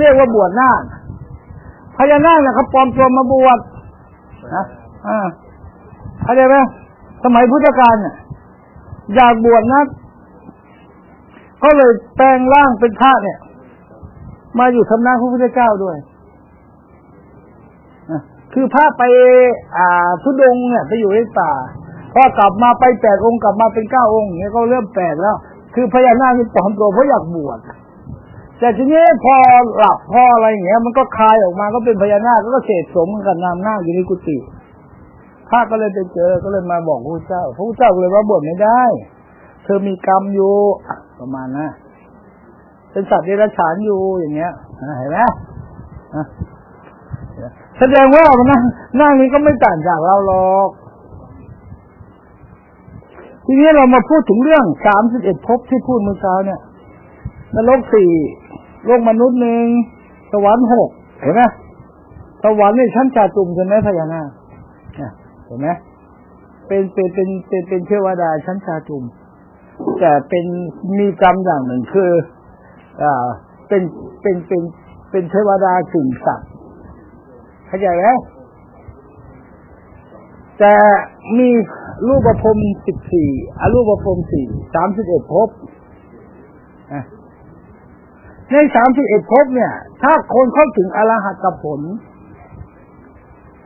เรียกว่าบวชนาคพญานาคนะเขาปลอมตัวมาบวชนะอ่าเข้าใจไหมสมัยพุทธกาลเนี่ยอยากบวชนะก็เลยแปลงร่างเป็นพระเนี่ย มาอยู่ทำนักพระพุทธเจ้าด้วยคือพระไป อ่าทุดงเนี่ยไปอยู่ในป่าพอกลับมาไปแปดองค์กลับมาเป็นเก้าองค์เนี่ยก็เริ่มแปลกแล้ว คือพญานาคนี่ปลอมตัวเพราะอยากบวช แต่ทีนี้พอหลับพออะไรอย่างเงี้ย มันก็คลายออกมาก็เป็นพญานาคก็เสกสมกับนามนาคอยู่ในกุฏิพระก็เลยไปเจอก็เลยมาบอกพระเจ้าพระเจ้าเลยว่าบวชไม่ได้ เธอมีกรรมอยู่ประมาณนะเป็นสัตว์เดรัจฉานอยู่อย่างเงี้ยเห็นไหมแสดงว่ามันนั่งนั่งนี้ก็ไม่ต่างจากเราหรอก ทีนี้เรามาพูดถึงเรื่องสามสิบเอ็ดภพที่พูดเมื่อเช้าเนี่ยนรกสี่ โลกมนุษย์หนึ่งสวรรค์หกเห็นไหมสวรรค์นี่ชั้นจ่าตุมใช่ไหมพญานาคเห็นไหมเป็นเป็นเป็นเป็นเป็นเทวดาชั้นจาตุมแต่เป็นมีกรรมอย่างหนึ่งคืออ่าเป็นเป็นเป็นเป็นเทวดากึ่งสัตว์เข้าใจไหมแต่มีรูปภพสิบสี่อรูปภพสี่สามสิบเอ็ดภพ ในสามสิบเอ็ดภพเนี่ย ถ้าคนเข้าถึงอรหัตผล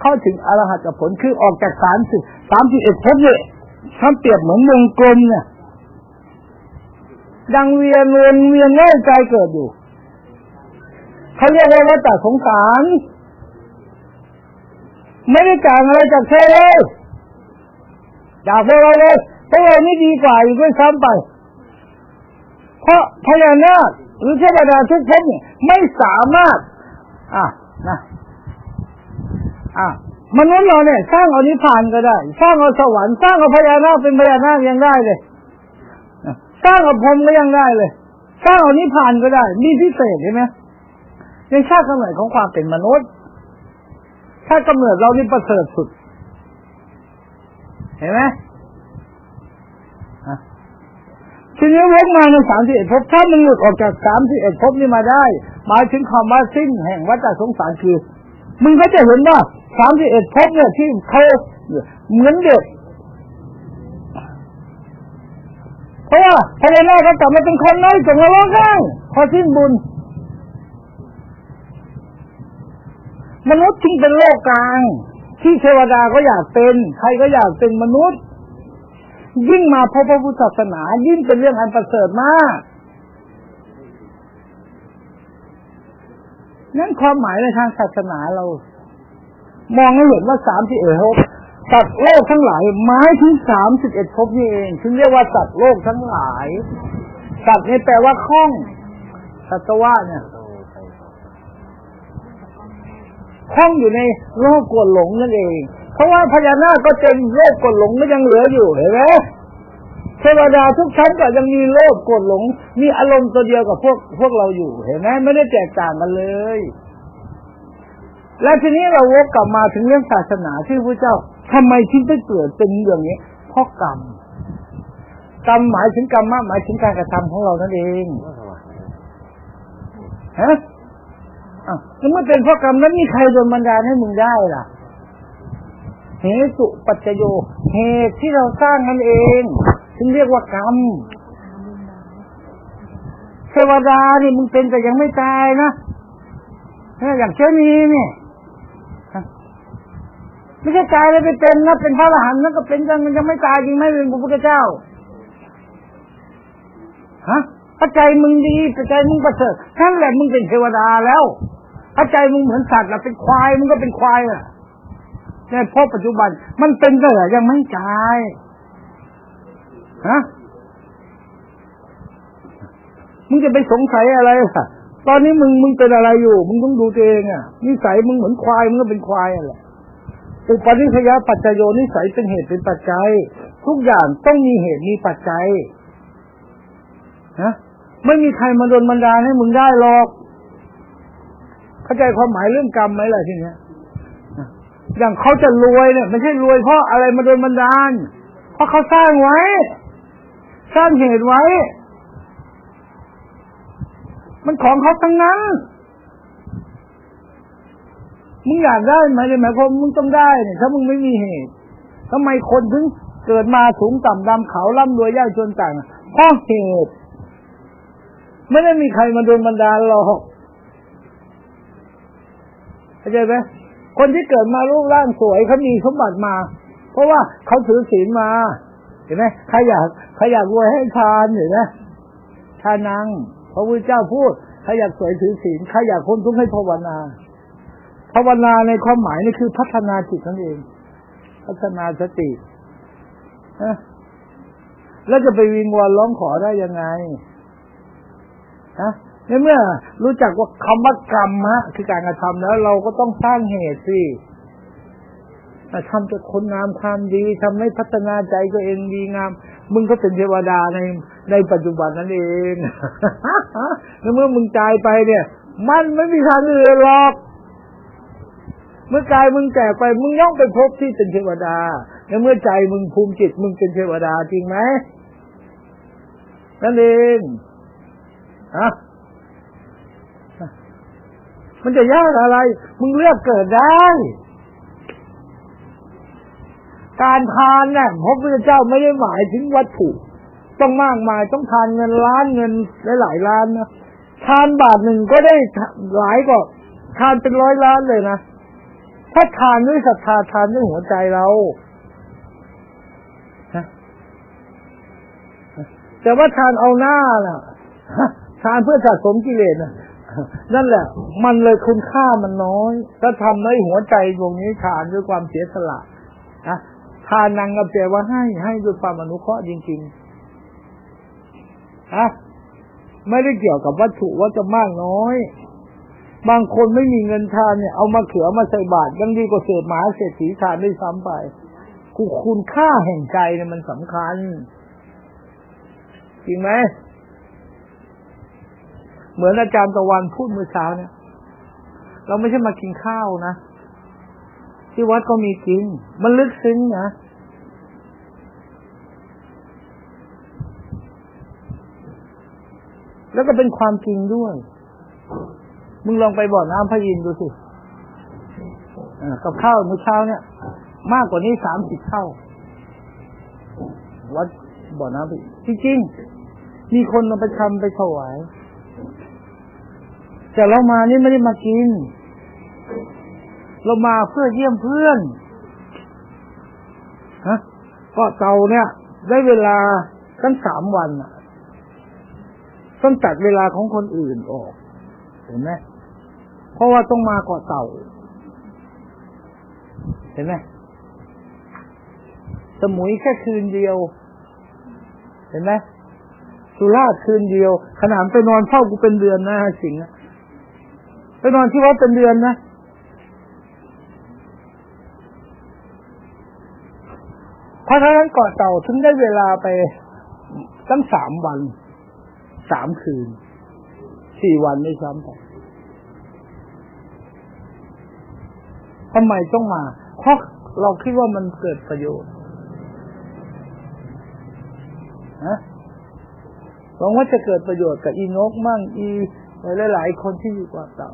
เข้าถึงอรหัตผลคือออกจากสามสิบสามสิบเอ็ดภพเนี่ยท่านเปรียบเหมือนวงกลมเนี่ยยังเวียนวนเวียนเล่ใจเกิดอยู่เขาเรียกว่าวัฏสงสารไม่ได้จ่างอะไรจากเธอเลยจากพวกเราเลยพวกเรานี่ดีกว่าอีกด้วยซ้ำไป เพราะพญานาค หรือเทวดาทุกภพเนี่ยไม่สามารถ อะนะอะมนุษย์เราเนี่ย สร้างเอานิพพานก็ได้ สร้างเอาสวรรค์สร้างเอาพญานาคเป็นพญานาคยังได้เลยสร้างเอาพรมก็ยังได้เลย สร้างเอานิพพานก็ได้ มีพิเศษใช่ไหมในชาติกำเนิดของความเป็นมนุษย์ชาติกำเนิดเรานี่ประเสริฐสุด เห็นไหม ทีนี้วกมาในสามสิบเอ็ดภพถ้ามันหลุดออกจากสามสิบเอ็ดภพนี้มาได้ หมายถึงคำว่าสิ้นแห่งวัฏสงสารคือมึงก็จะเห็นว่าสามสิบเอ็ดภพเนี่ยที่เขาเหมือนเด็กเพราะว่าพญานาคเขากลับมาเป็นคนน้อยจากนรกได้พอสิ้นบุญ มนุษย์จึงเป็นโลกกลาง ที่เทวดาก็อยากเป็น ใครก็อยากเป็นมนุษย์ ยิ่งมาพบพระพุทธศาสนา ยิ่งเป็นเรื่องอันประเสริฐมากนั่นความหมายในทางศาสนาเรา มองให้เห็นว่าสามสิบเอ็ดภพสัตว์โลกทั้งหลายหมายถึงสามสิบเอ็ดภพนี่เองถึงเรียกว่าสัตว์โลกทั้งหลาย สัตว์นี่แปลว่าคล้องสัตวะเนี่ยคล้องอยู่ในโลกกดหลงนั่นเอง เพราะว่าพญานาคก็เต็มโลกกดหลงก็ยังเหลืออยู่เห็นไหมเทวดาทุกชั้นก็ยังมีโลกกดหลง มีอารมณ์ตัวเดียวกับพวกพวกเราอยู่เห็นไหมไม่ได้แตกต่างกันเลย แล้วทีนี้เราวกกลับมาถึงเรื่องศาสนาที่พระเจ้าทำไมที่ได้เกิดเป็นอย่างนี้เพราะกรรมกรรมหมายถึงกรรมหมายถึงการกระทำของเรานั่นเองฮะอะแล้วเมื่อเป็นเพราะกรรมนั้นมีใครโดนบันดาลให้มึงได้ล่ะ เหตุปัจจโย เหตุที่เราสร้างนั่นเองถึงเรียกว่ากรรมเทวดานี่มึงเป็นแต่ยังไม่ตายนะอย่างเช่นนี้เนี่ยไม่ใช่ตายแล้วไปเป็นนะเป็นพระอรหันต์นั่นก็เป็นกันมันยังไม่ตายจริงไหมเป็นพระพุทธเจ้าฮะปัจจัยมึงดีปัจจัยมึงประเสริฐนั่นแหละมึงเป็นเทวดาแล้วปัจจัยมึงเหมือนสัตว์ละเป็นควายมึงก็เป็นควายอะ ในพบปัจจุบัน มันเป็นก็เหรอยังไม่ตายฮะมึงจะไปสงสัยอะไรล่ะตอนนี้มึงมึงเป็นอะไรอยู่ มึงต้องดูตัวเองอะนิสัยมึงเหมือนควายมึงก็เป็นควายอะแหละอุปนิสัยปัจจโยนิสัยเป็นเหตุเป็นปัจจัย ทุกอย่างต้องมีเหตุมีปัจจัยฮะไม่มีใครมาโดนบันดาลให้มึงได้หรอก เข้าใจความหมายเรื่องกรรมไหมล่ะทีเนี้ย อย่างเขาจะรวยเนี่ยไม่ใช่รวยเพราะอะไรมาโดนบันดาล เพราะเขาสร้างไว้ สร้างเหตุไว้ มันของเขาทั้งนั้น มึงอยากได้ไหมเลยหมายความมึงต้องได้เนี่ยถ้ามึงไม่มีเหตุทำไมคนถึงเกิดมาสูงต่ำดำขาวล่ำรวยยากจนต่างเพราะเหตุไม่ได้มีใครมาโดนบันดาลหรอกเข้าใจไหม คนที่เกิดมารูปร่างสวยเขามีสมบัติมา เพราะว่าเขาถือศีลมา เห็นไหมใครอยากใครอยากรวยให้ทานเห็นไหมทานังพระพุทธเจ้าพูดใครอยากสวยถือศีลใครอยากพ้นทุกข์ให้ภาวนาภาวนาในความหมายนี่คือพัฒนาจิตนั่นเอง พัฒนาสติแล้วจะไปวิงวอนร้องขอได้ยังไงฮะ ในเมื่อรู้จักว่าคำว่ากรรมะคือการกระทำแล้ว เราก็ต้องสร้างเหตุสิทำจะคนงามความดีทำให้พัฒนาใจตัวเองดีงาม มึงก็เป็นเทวดาในในปัจจุบันนั่นเองแล้วเมื่อมึงตายไปเนี่ย มันไม่มีทางอื่นหรอกเมื่อกายมึงแก่ไปมึงย่องไปพบที่เป็นเทวดาแล้วเมื่อใจมึงภูมิจิต มึงเป็นเทวดาจริงไหมนั่นเองฮะ มันจะยากอะไร มึงเลือกเกิดได้ การทานเนี่ยพระพุทธเจ้าไม่ได้หมายถึงวัตถุ ต้องมากมายต้องทานเงินล้านเงินหลายล้านนะทานบาทหนึ่งก็ได้หลายกว่าทานเป็นร้อยล้านเลยนะถ้าทานด้วยศรัทธาทานด้วยหัวใจเราแต่ว่าทานเอาหน้าน่ะทานเพื่อสะสมกิเลสนะ นั่นแหละ มันเลยคุณค่ามันน้อย ถ้าทำให้หัวใจตรงนี้ทานด้วยความเสียสละนะทานนังกับแปลว่าให้ให้ด้วยความอนุเคราะห์จริงๆฮะไม่ได้เกี่ยวกับวัตถุว่าจะมากน้อย บางคนไม่มีเงินทานเนี่ยเอามาเขือมาใส่บาตรยังดีกว่าเศษหมาเศษสีทานได้ซ้ำไปคุณคุณค่าแห่งใจเนี่ยมันสำคัญ จริงไหม เหมือนอาจารย์ตะวันพูดเมื่อเช้าเนี่ย เราไม่ใช่มากินข้าวนะ ที่วัดก็มีกิน มันลึกซึ้งนะแล้วก็เป็นความจริงด้วย มึงลองไปบ่อน้ำพระยินดูสิกับข้าวมื้อเช้าเนี่ย มากกว่านี้สามสิบเท่า วัดบ่อน้ำพระจริงๆมีคนมาไปทำไปถวาย แต่เรามานี่ไม่ได้มากิน เรามาเพื่อเยี่ยมเพื่อนฮะก็เตาเนี่ย ได้เวลาตั้งสามวันต้องตัดเวลาของคนอื่นออก เห็นไหมเพราะว่าต้องมาเกาะเต่า เห็นไหมสมุยแค่คืนเดียว เห็นไหมสุราษฎร์คืนเดียว ขนาดไปนอนเฝ้ากูเป็นเดือนนะสิงห์ ไปนอนที่วัดเป็นเดือนนะเพราะฉะนั้นเกาะเต่าถึงได้เวลาไปตั้งสามวันสามคืนสี่วันไม่ซ้ำไปทำไมต้องมา เพราะเราคิดว่ามันเกิดประโยชน์นะหวังว่าจะเกิดประโยชน์กับอีนกมั่งอีหลายหลายคนที่อยู่กว่าเต่า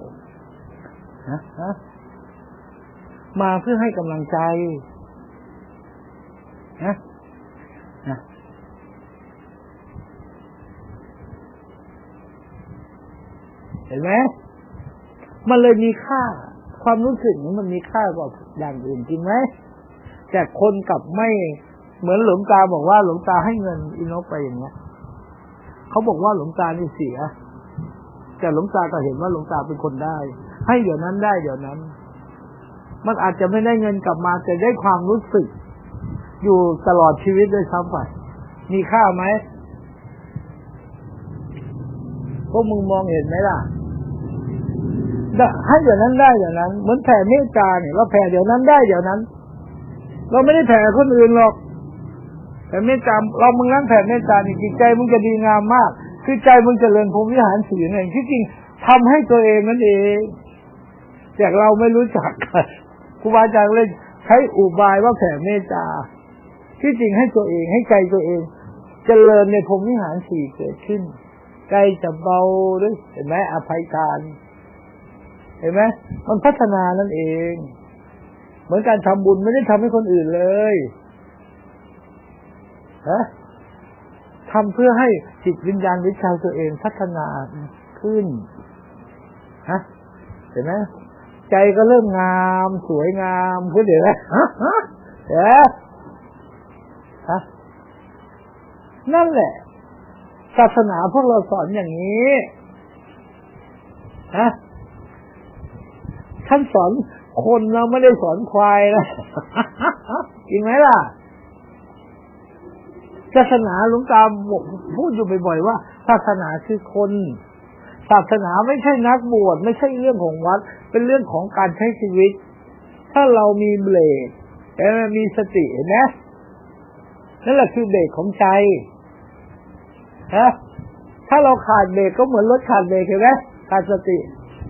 ฮะฮะมาเพื่อให้กำลังใจนะนะเห็นไหมมันเลยมีค่า ความรู้สึกนี้มันมีค่ากว่าอย่างอื่นจริงไหมแต่คนกลับไม่ เหมือนหลวงตาบอกว่าหลวงตาให้เงินอินกไปอย่างเงี้ยเขาบอกว่าหลวงตานี่เสีย แต่หลวงตาก็เห็นว่าหลวงตาเป็นคนได้ ให้เดี๋ยวนั้นได้เดี๋ยวนั้น มันอาจจะไม่ได้เงินกลับมาแต่ได้ความรู้สึก อยู่ตลอดชีวิตด้วยซ้ำไปมีค่าไหมพวกมึงมองเห็นไหมล่ะให้เดี๋ยวนั้นได้เดี๋ยวนั้น เหมือนแผ่เมตตาเนี่ยเราแผ่เดี๋ยวนั้นได้เดี๋ยวนั้น เราไม่ได้แผ่คนอื่นหรอกแผ่เมตตาเรามึงนั่งแผ่เมตตานี่จิตใจมึงจะดีงามมาก คือใจมึงจเจริญภูมิวิหารสีนั่นที่จริงทำให้ตัวเองนั่นเอง แต่เราไม่รู้จักครูบาอาจารย์เลยใช้อุบายว่าแผ่เมตตา ที่จริงให้ตัวเองให้ใจตัวเองจเจริญในภูมิวิหารสี่เกิดขึ้นใจจะเบาด้วยเห็นไหมอภัยทาน เห็นไหมมันพัฒนานั่นเอง เหมือนการทำบุญไม่ได้ทำให้คนอื่นเลยฮะทำเพื่อให้จิตวิญญาณวิชาตัวเองพัฒนาขึ้นฮะเห็นไหม ใจก็เริ่มงาม สวยงามพูดเดี๋ยวนะฮะเดี๋ยวฮะนั่นแหละศาสนาพวกเราสอนอย่างนี้ฮะท่านสอนคนเราไม่ได้สอนควายนะจริงไหมล่ะศาสนาหลวงตาบอกพูดอยู่บ่อยๆว่าศาสนาคือคน ศาสนาไม่ใช่นักบวชไม่ใช่เรื่องของวัด เป็นเรื่องของการใช้ชีวิต ถ้าเรามีเบรกมีสติเห็นไหมนั่นแหละคือเบรกของใจฮะถ้าเราขาดเบรกก็เหมือนรถขาดเบรกเห็นไหมขาดสติ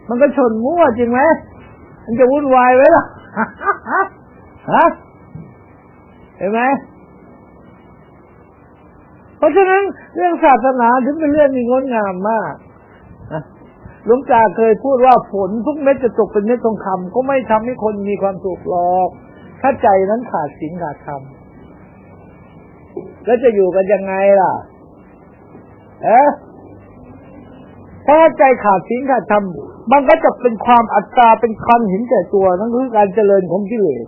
มันก็ชนมั่วจริงไหมมันจะวุ่นวายไว้ล่ะฮะเห็นไหมเพราะฉะนั้นเรื่องศาสนาถึงเป็นเรื่องมีงดงามมาก หลวงตาเคยพูดว่าฝนทุกเม็ดจะตกเป็นเม็ดทองคำก็ไม่ทำให้คนมีความสุขหรอก ถ้าใจนั้นขาดศีลขาดธรรมแล้วจะอยู่กันยังไงล่ะ เอ๊ะถ้าใจขาดศีลขาดธรรมมันก็จะเป็นความอัตตาเป็นความเห็นแก่ตัวนั่นคือการเจริญของกิเลส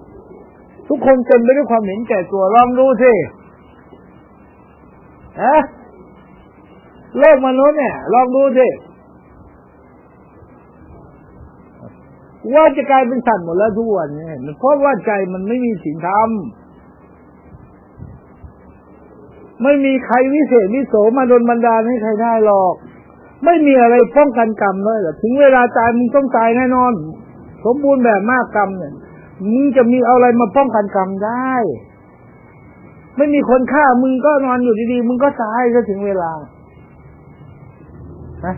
ทุกคนเต็มไปด้วยความเห็นแก่ตัวลองดูสิฮะโลกมนุษย์เนี่ย ลองดูสิ ว่าจะกลายเป็นสัตว์หมดแล้วทุกวันเนี่ยเพราะว่าใจมันไม่มีศีลธรรมไม่มีใครวิเศษวิโสมาโดนบันดาลให้ใครได้หรอก ไม่มีอะไรป้องกันกรรมเลยหรอถึงเวลาตายมึงต้องตายแน่นอน สมบูรณ์แบบมากกรรมเนี่ยมึงจะมีอะไรมาป้องกันกรรมได้ ไม่มีคนฆ่ามึงก็นอนอยู่ดีๆ มึงก็ตายก็ถึงเวลาฮะ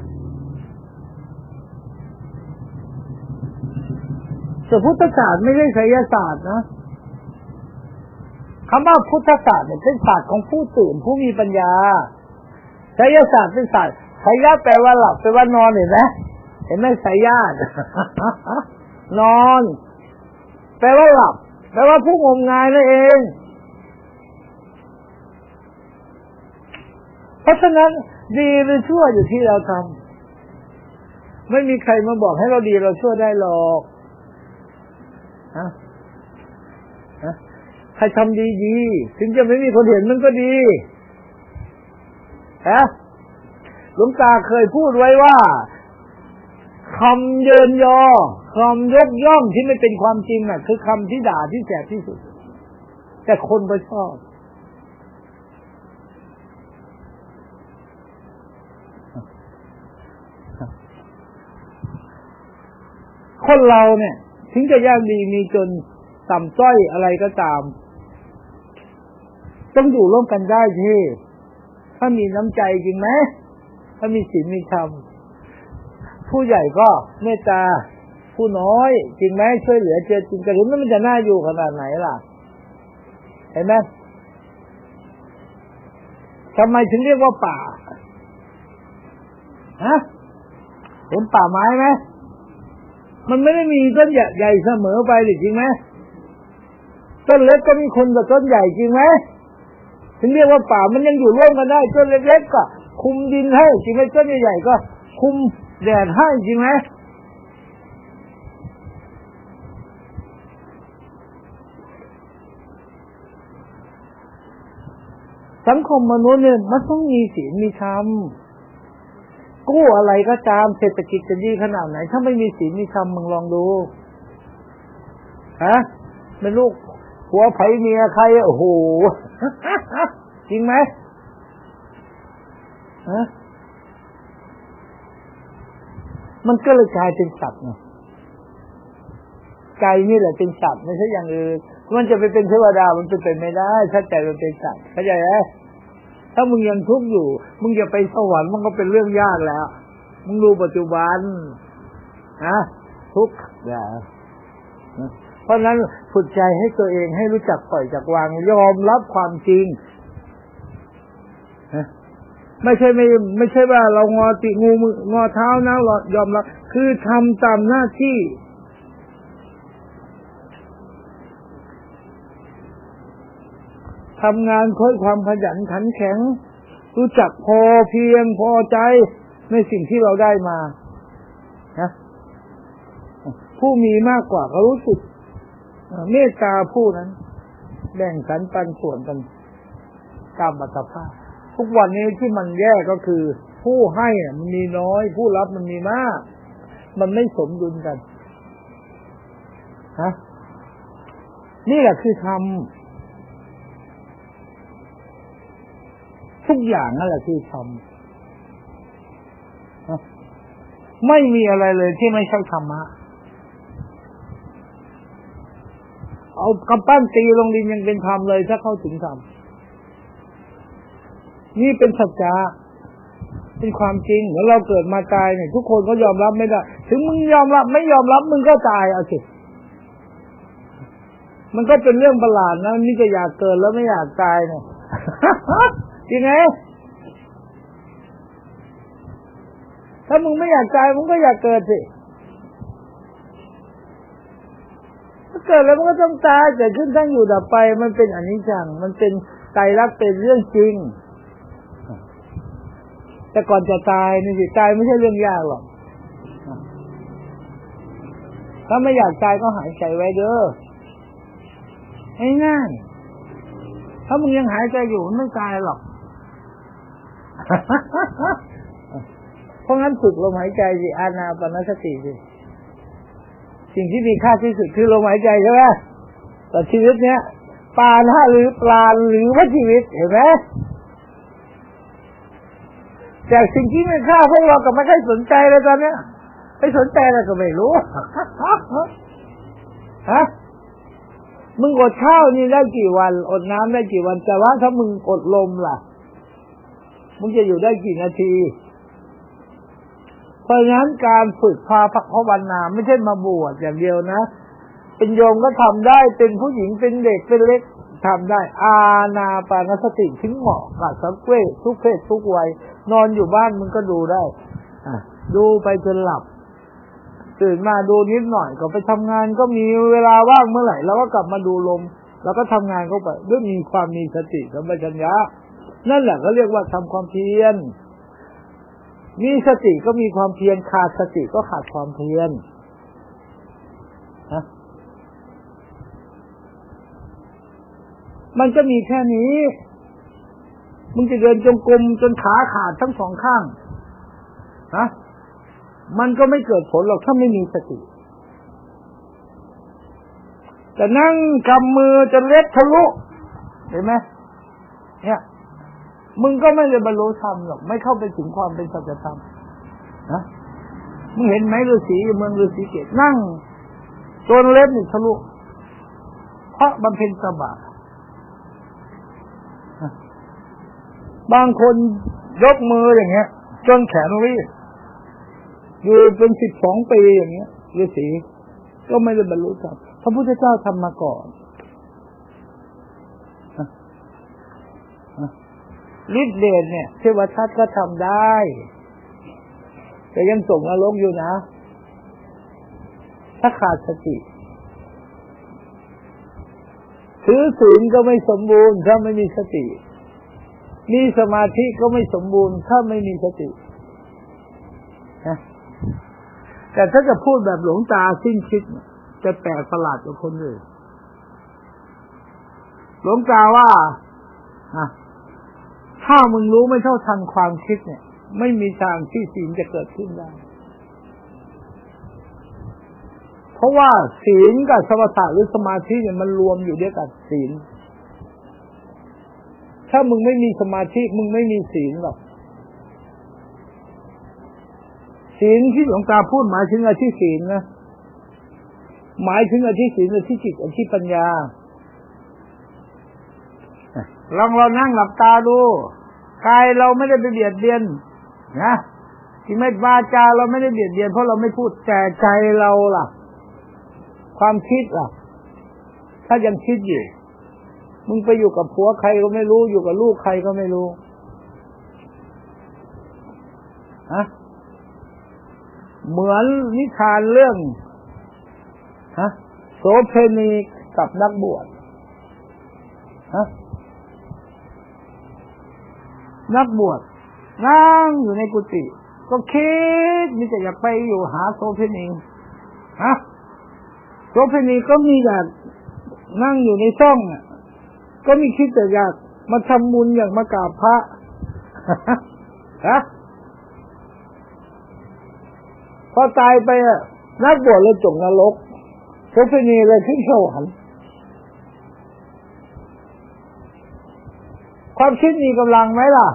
แต่พุทธศาสตร์ไม่ใช่ไสยศาสตร์นะคำว่าพุทธศาสตร์เนี่ยเป็นศาสตร์ของผู้ตื่นผู้มีปัญญาไสยศาสตร์เป็นศาสตร์ไสยะแปลว่าหลับแปลว่านอนเห็นไหมเห็นไหมไสยะนอน แปลว่าหลับแปลว่าผู้งมงายนั่นเอง เพราะฉะนั้นดีหรือชั่วอยู่ที่เราทำไม่มีใครมาบอกให้เราดีเราชั่วได้หรอก ฮะใครทำดีดีถึงจะไม่มีคนเห็นมันก็ดีฮะหลวงตาเคยพูดไว้ว่าคำเยินยอคำยกย่องที่ไม่เป็นความจริงน่ะ คือคำที่ด่าที่แสบที่สุด แต่คนก็ชอบคนเราเนี่ย ถึงจะยากดีมีจนต่ำต้อยอะไรก็ตาม ต้องอยู่ร่วมกันได้ที่ถ้ามีน้ำใจจริงไหมถ้ามีศีลมีธรรมผู้ใหญ่ก็เมตตา ผู้น้อยจริงไหมช่วยเหลือเจอจริงกระดุมมันจะน่าอยู่ขนาดไหนล่ะ เห็นไหมทำไมถึงเรียกว่าป่าฮะเห็นป่าไม้ไหม มันไม่ได้มีต้นใหญ่เสมอไปหรือจริงไหมต้นเล็กก็มีคนกับต้นใหญ่จริงไหมถึงเรียกว่าป่ามันยังอยู่ร่วมกันได้ต้นเล็กๆก็คุมดินให้จริงไหมต้นใหญ่ๆก็ คุมแดดให้จริงไหมสังคมมนุษย์เนี่ยมันต้องมีศีลมีธรรม กู้อะไรก็ตามเศรษฐกิจจะดีขนาดไหน ถ้าไม่มีศีลมีธรรมมึงลองดูฮะเป็นลูกหัวไผ่เมียใครโอ้โหจริงไหมฮะมันก็เลยกลายเป็นสัตว์ไงใจนี่แหละเป็นสัตว์ไม่ใช่อย่างอื่นมันจะไปเป็นเทวดามันเป็นไปไม่ได้ถ้าใจมันเป็นสัตว์เข้าใจไหม ถ้ามึงยังทุกข์อยู่ มึงจะไปสวรรค์มันก็เป็นเรื่องยากแล้ว มึงดูปัจจุบันฮะทุกข์อย่าเพราะนั้นฝึกใจให้ตัวเองให้รู้จักปล่อยจักวางยอมรับความจริงไม่ใช่ไม่ไม่ใช่ว่าเรางอติงูมืองอเท้านะเรายอมรับคือทำตามหน้าที่ ทำงานค่อยความขยันขันแข็ง รู้จักพอเพียงพอใจในสิ่งที่เราได้มานะผู้มีมากกว่าเขารู้สึกเมตตาผู้นั้นแบ่งสรรปันส่วนกันตามบัตภาพทุกวันนี้ที่มันแย่ก็คือ ผู้ให้มันมีน้อย ผู้รับมันมีมาก มันไม่สมดุลกันฮะนี่แหละคือทำ ทุกอย่างนั่นแหละคือทำไม่มีอะไรเลยที่ไม่ใช่ธรรมะเอากำปั้นตีลงดินยังเป็นธรรมเลย ถ้าเข้าถึงธรรมนี่เป็นสัจจะเป็นความจริงเหมือนเราเกิดมาตายเนี่ย ทุกคนก็ยอมรับไม่ได้ ถึงมึงยอมรับไม่ยอมรับมึงก็ตายเอาสิมันก็เป็นเรื่องประหลาดนะนี่จะอยากเกิดแล้วไม่อยากตายเนี่ย จริงไหมถ้ามึงไม่อยากตายมึงก็อยากเกิดสิถ้าเกิดแล้วมันก็ต้องตายเกิดขึ้นตั้งอยู่ดับไป มันเป็นอนิจจัง มันเป็นไตรลักษณ์เป็นเรื่องจริง แต่ก่อนจะตายนี่สิตายไม่ใช่เรื่องยากหรอกถ้าไม่อยากตายก็หายใจไว้เด้อง่ายๆถ้ามึงยังหายใจอยู่มันไม่ตายหรอก เพราะงั้นฝึกลมหายใจสิอานาปนสติสิสิ่งที่มีค่าที่สุดคือลมหายใจใช่ไหมแต่ชีวิตเนี้ยปลาหน้าหรือปลาหรือว่าชีวิตเห็นไหมแต่สิ่งที่ม่ค่าพวกเราก็ไม่ค่อยสนใจเลยตอนเนี้ยไม่สนใจอะไรก็ไม่รู้ฮะมึงอดข้าวนี่ได้กี่วัน อดน้ำได้กี่วัน แต่ว่าถ้ามึงอดลมล่ะ มึงจะอยู่ได้กี่นาที เพราะงั้นการฝึกพาพักภาวนาไม่ใช่มาบวชอย่างเดียวนะ เป็นโยมก็ทำได้เป็นผู้หญิงเป็นเด็กเป็นเล็กทำได้ อาณาปานสติถึงเหมาะกับสังเวชทุกเพศทุกวัย นอนอยู่บ้านมึงก็ดูได้ดูไปจนหลับตื่นมาดูนิดหน่อยก็ไปทำงานก็มีเวลาว่างเมื่อไหร่เราก็กลับมาดูลม แล้วก็ทำงานเข้าไปด้วยมีความมีสติสัมปชัญญะ นั่นแหละเขาเรียกว่าทำความเพียร มีสติก็มีความเพียรขาดสติก็ขาดความเพียรฮะมันจะมีแค่นี้ มึงจะเดินจงกรมจนขาขาดทั้งสองข้างฮะมันก็ไม่เกิดผลหรอกถ้าไม่มีสติแต่นั่งกำมือจนเล็บทะลุ เห็นไหมเนี่ย มึงก็ไม่เลยบรรลุธรรมหรอก ไม่เข้าไปถึงความเป็นสัจธรรมนะมึงเห็นไหมฤาษีเมืองฤาษีเกตนั่งจนเล็บนี่ทะลุเพราะบำเพ็ญสบาบางคนยกมืออย่างเงี้ย จนแขนรีบอยู่เป็นสิบสองปีอย่างเงี้ยฤาษีก็ไม่ได้บรรลุธรรมพระพุทธเจ้าทำมาก่อน ฤทธิเดชเนี่ยเทวทัตก็ทำได้ แต่ยังส่งอารมณ์อยู่นะ ถ้าขาดสติถือศีลก็ไม่สมบูรณ์ ถ้าไม่มีสติ มีสมาธิก็ไม่สมบูรณ์ ถ้าไม่มีสตินะแต่ถ้าจะพูดแบบหลงตาสิ้นคิด จะแปลกประหลาดกว่าคนอื่นหลงตาว่า ถ้ามึงรู้ไม่เท่าทันความคิดเนี่ย ไม่มีทางที่ศีลจะเกิดขึ้นได้ เพราะว่าศีลกับสมถะหรือสมาธิเนี่ยมันรวมอยู่ด้วยกันศีล ถ้ามึงไม่มีสมาธิมึงไม่มีศีลหรอก ศีลที่หลวงตาพูดหมายถึงอาชีพศีลนะ หมายถึงอาชีพศีลอาชีพจิตอาชีพปัญญาลองเรานั่งหลับตาดู กายเราไม่ได้ไปเบียดเบียนนะที่ไม่วาจาเราไม่ได้เบียดเบียนเพราะเราไม่พูดแต่ใจเราล่ะ ความคิดล่ะ ถ้ายังคิดอยู่มึงไปอยู่กับผัวใครก็ไม่รู้อยู่กับลูกใครก็ไม่รู้ฮะเหมือนนิทานเรื่องฮะโสเพณีกับนักบวชฮะ นักบวชนั่งอยู่ในกุฏิก็คิดมีแต่อยากไปอยู่หาโสเพณีฮะโสเพณีก็มีอยากนั่งอยู่ในช่องก็มีคิดแต่อยากมาทำบุญอย่ากมากราบพระฮะพอตายไปนักบวชเลยจงนรกโสเพณีเลยขึ้นสวรรค์ความคิดมีกำลังไหมล่ะ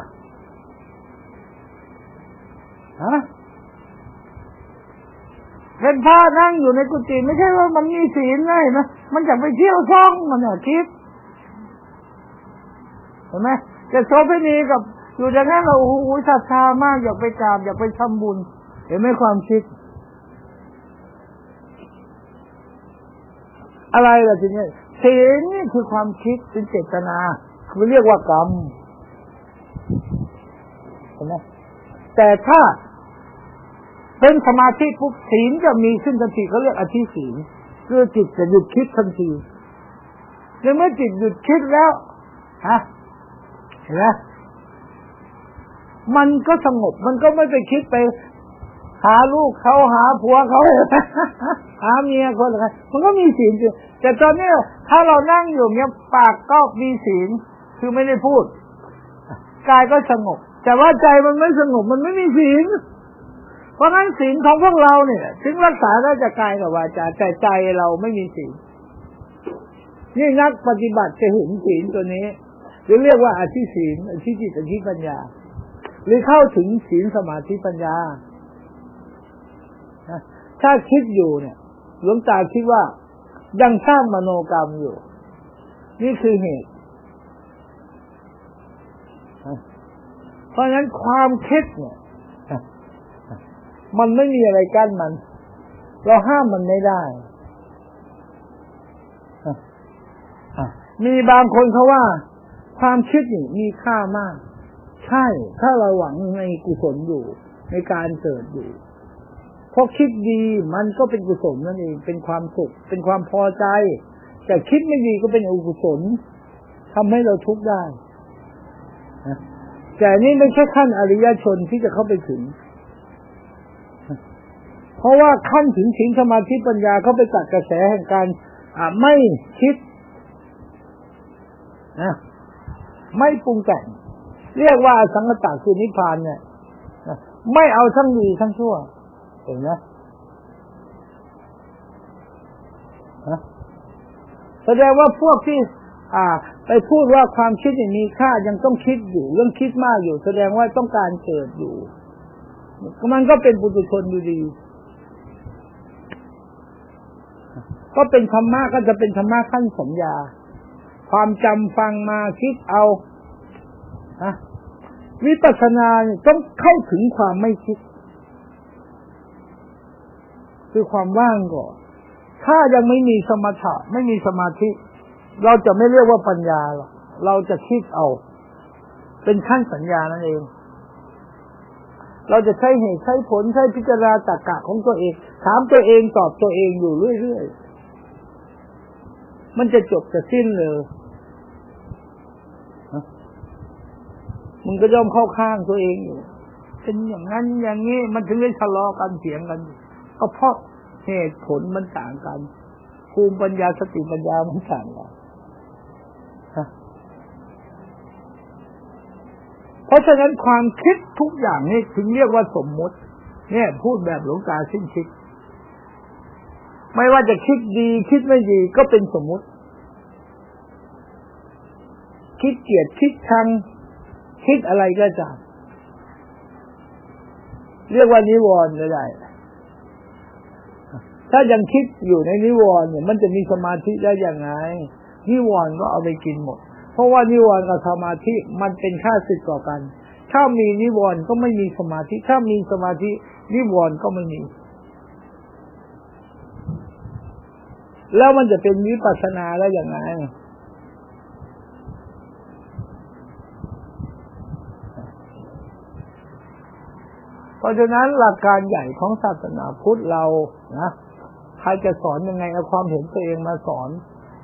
ฮะเป็นพระนั่งอยู่ในกุฏิไม่ใช่ว่ามันมีศีลไงนะมันจะไปเที่ยวช่องมันเนี่ยคิดเห็นไหมแต่โสเภณีกับ อยู่อย่างนั้นเราโอ้โหศรัทธามากอยากไปกราบอยากไปทำบุญ เห็นไหมความคิด อะไรล่ะทีนี้ศีลนี่คือความคิดเป็นเจตนาคือเรียกว่ากรรมเห็นไหมแต่ถ้า เป็นสมาธิปุ๊บศีลจะมีขึ้นทันทีเขาเรียกอธิศีลคือจิตจะหยุดคิดทันทีในเมื่อจิตหยุดคิดแล้วฮะเห็นไหมมันก็สงบ มันก็ไม่ไปคิดไป หาลูกเขาหาผัวเขาหาเมียคนอะไรมันก็มีศีลอยู่แต่ตอนนี้ถ้าเรานั่งอยู่เนี้ยปากก็มีศีลคือไม่ได้พูดกายก็สงบ แต่ว่าใจมันไม่สงบมันไม่มีศีล เพราะงั้นศีลของพวกเราเนี่ย ถึงรักษาได้จากกายกับวาจาแต่ใจเราไม่มีศีลนี่นักปฏิบัติจะเห็นศีลตัวนี้ หรือเรียกว่าอธิศีลอธิจิตอธิปัญญา หรือเข้าถึงศีลสมาธิปัญญาถ้าคิดอยู่เนี่ยหลวงตาคิดว่ายังสร้างมโนกรรมอยู่ นี่คือเหตุ เพราะฉะนั้นความคิดเนี่ย มันไม่มีอะไรกั้นมัน เราห้ามมันไม่ได้มีบางคนเขาว่า ความคิดนี่มีค่ามาก ใช่ ถ้าเราหวังในกุศลอยู่ ในการเกิดอยู่เพราะคิดดีมันก็เป็นกุศลนั่นเองเป็นความสุข เป็นความพอใจ แต่คิดไม่ดีก็เป็นอกุศลทำให้เราทุกข์ได้แต่นี่ไม่ใช่ขั้นอริยชนที่จะเข้าไปถึง เพราะว่าขั้นถึงศีลสมาธิปัญญาเขาไปตัดกระแสแห่งการไม่คิดนะไม่ปรุงแต่ง เรียกว่าสังกตาคือนิพพานเนี่ยไม่เอาทั้งดีทั้งชั่วเห็นไหมแสดงว่าพวกที่ อ่า ไปพูดว่าความคิดอย่างมีค่ายังต้องคิดอยู่ เรื่องคิดมากอยู่ แสดงว่าต้องการเกิดอยู่ มันก็เป็นปุถุชนอยู่ดี ก็เป็นธรรมะก็จะเป็นธรรมะขั้นสัญญา ความจำฟังมาคิดเอาฮะวิปัสสนาต้องเข้าถึงความไม่คิด คือความว่างก่อน ถ้ายังไม่มีสมถะไม่มีสมาธิ เราจะไม่เรียกว่าปัญญาหรอกเราจะคิดเอา เป็นขั้นสัญญานั่นเอง เราจะใช้เหตุใช้ผลใช้พิจารณาตรรกะของตัวเอง ถามตัวเองตอบตัวเองอยู่เรื่อยๆ มันจะจบจะสิ้นเลยมึงก็ย่อมเข้าข้างตัวเองอยู่เป็นอย่างนั้นอย่างนี้มันถึงได้ทะเลาะกันเถียงกันก็เพราะเหตุผลมันต่างกัน ภูมิปัญญาสติปัญญามันต่างกัน เพราะฉะนั้นความคิดทุกอย่างนี่ถึงเรียกว่าสมมติ เนี่ย พูดแบบหลวงตาสิ้นคิด ไม่ว่าจะคิดดีคิดไม่ดีก็เป็นสมมติ คิดเกลียดคิดชังคิดอะไรก็จะเรียกว่านิวรณ์ก็ได้ ถ้ายังคิดอยู่ในนิวรณ์เนี่ย มันจะมีสมาธิได้อยังไงนิวรณ์ก็เอาไปกินหมด เพราะว่านิวรณ์กับสมาธิมันเป็นค่าศึกต่อกัน ถ้ามีนิวรณ์ก็ไม่มีสมาธิ ถ้ามีสมาธินิวรณ์ก็ไม่มี แล้วมันจะเป็นวิปัสสนาได้อยังไงเพราะฉะนั้นหลักการใหญ่ของศาสนาพุทธเรานะใครจะสอนยังไงเอาความเห็นตัวเองมาสอน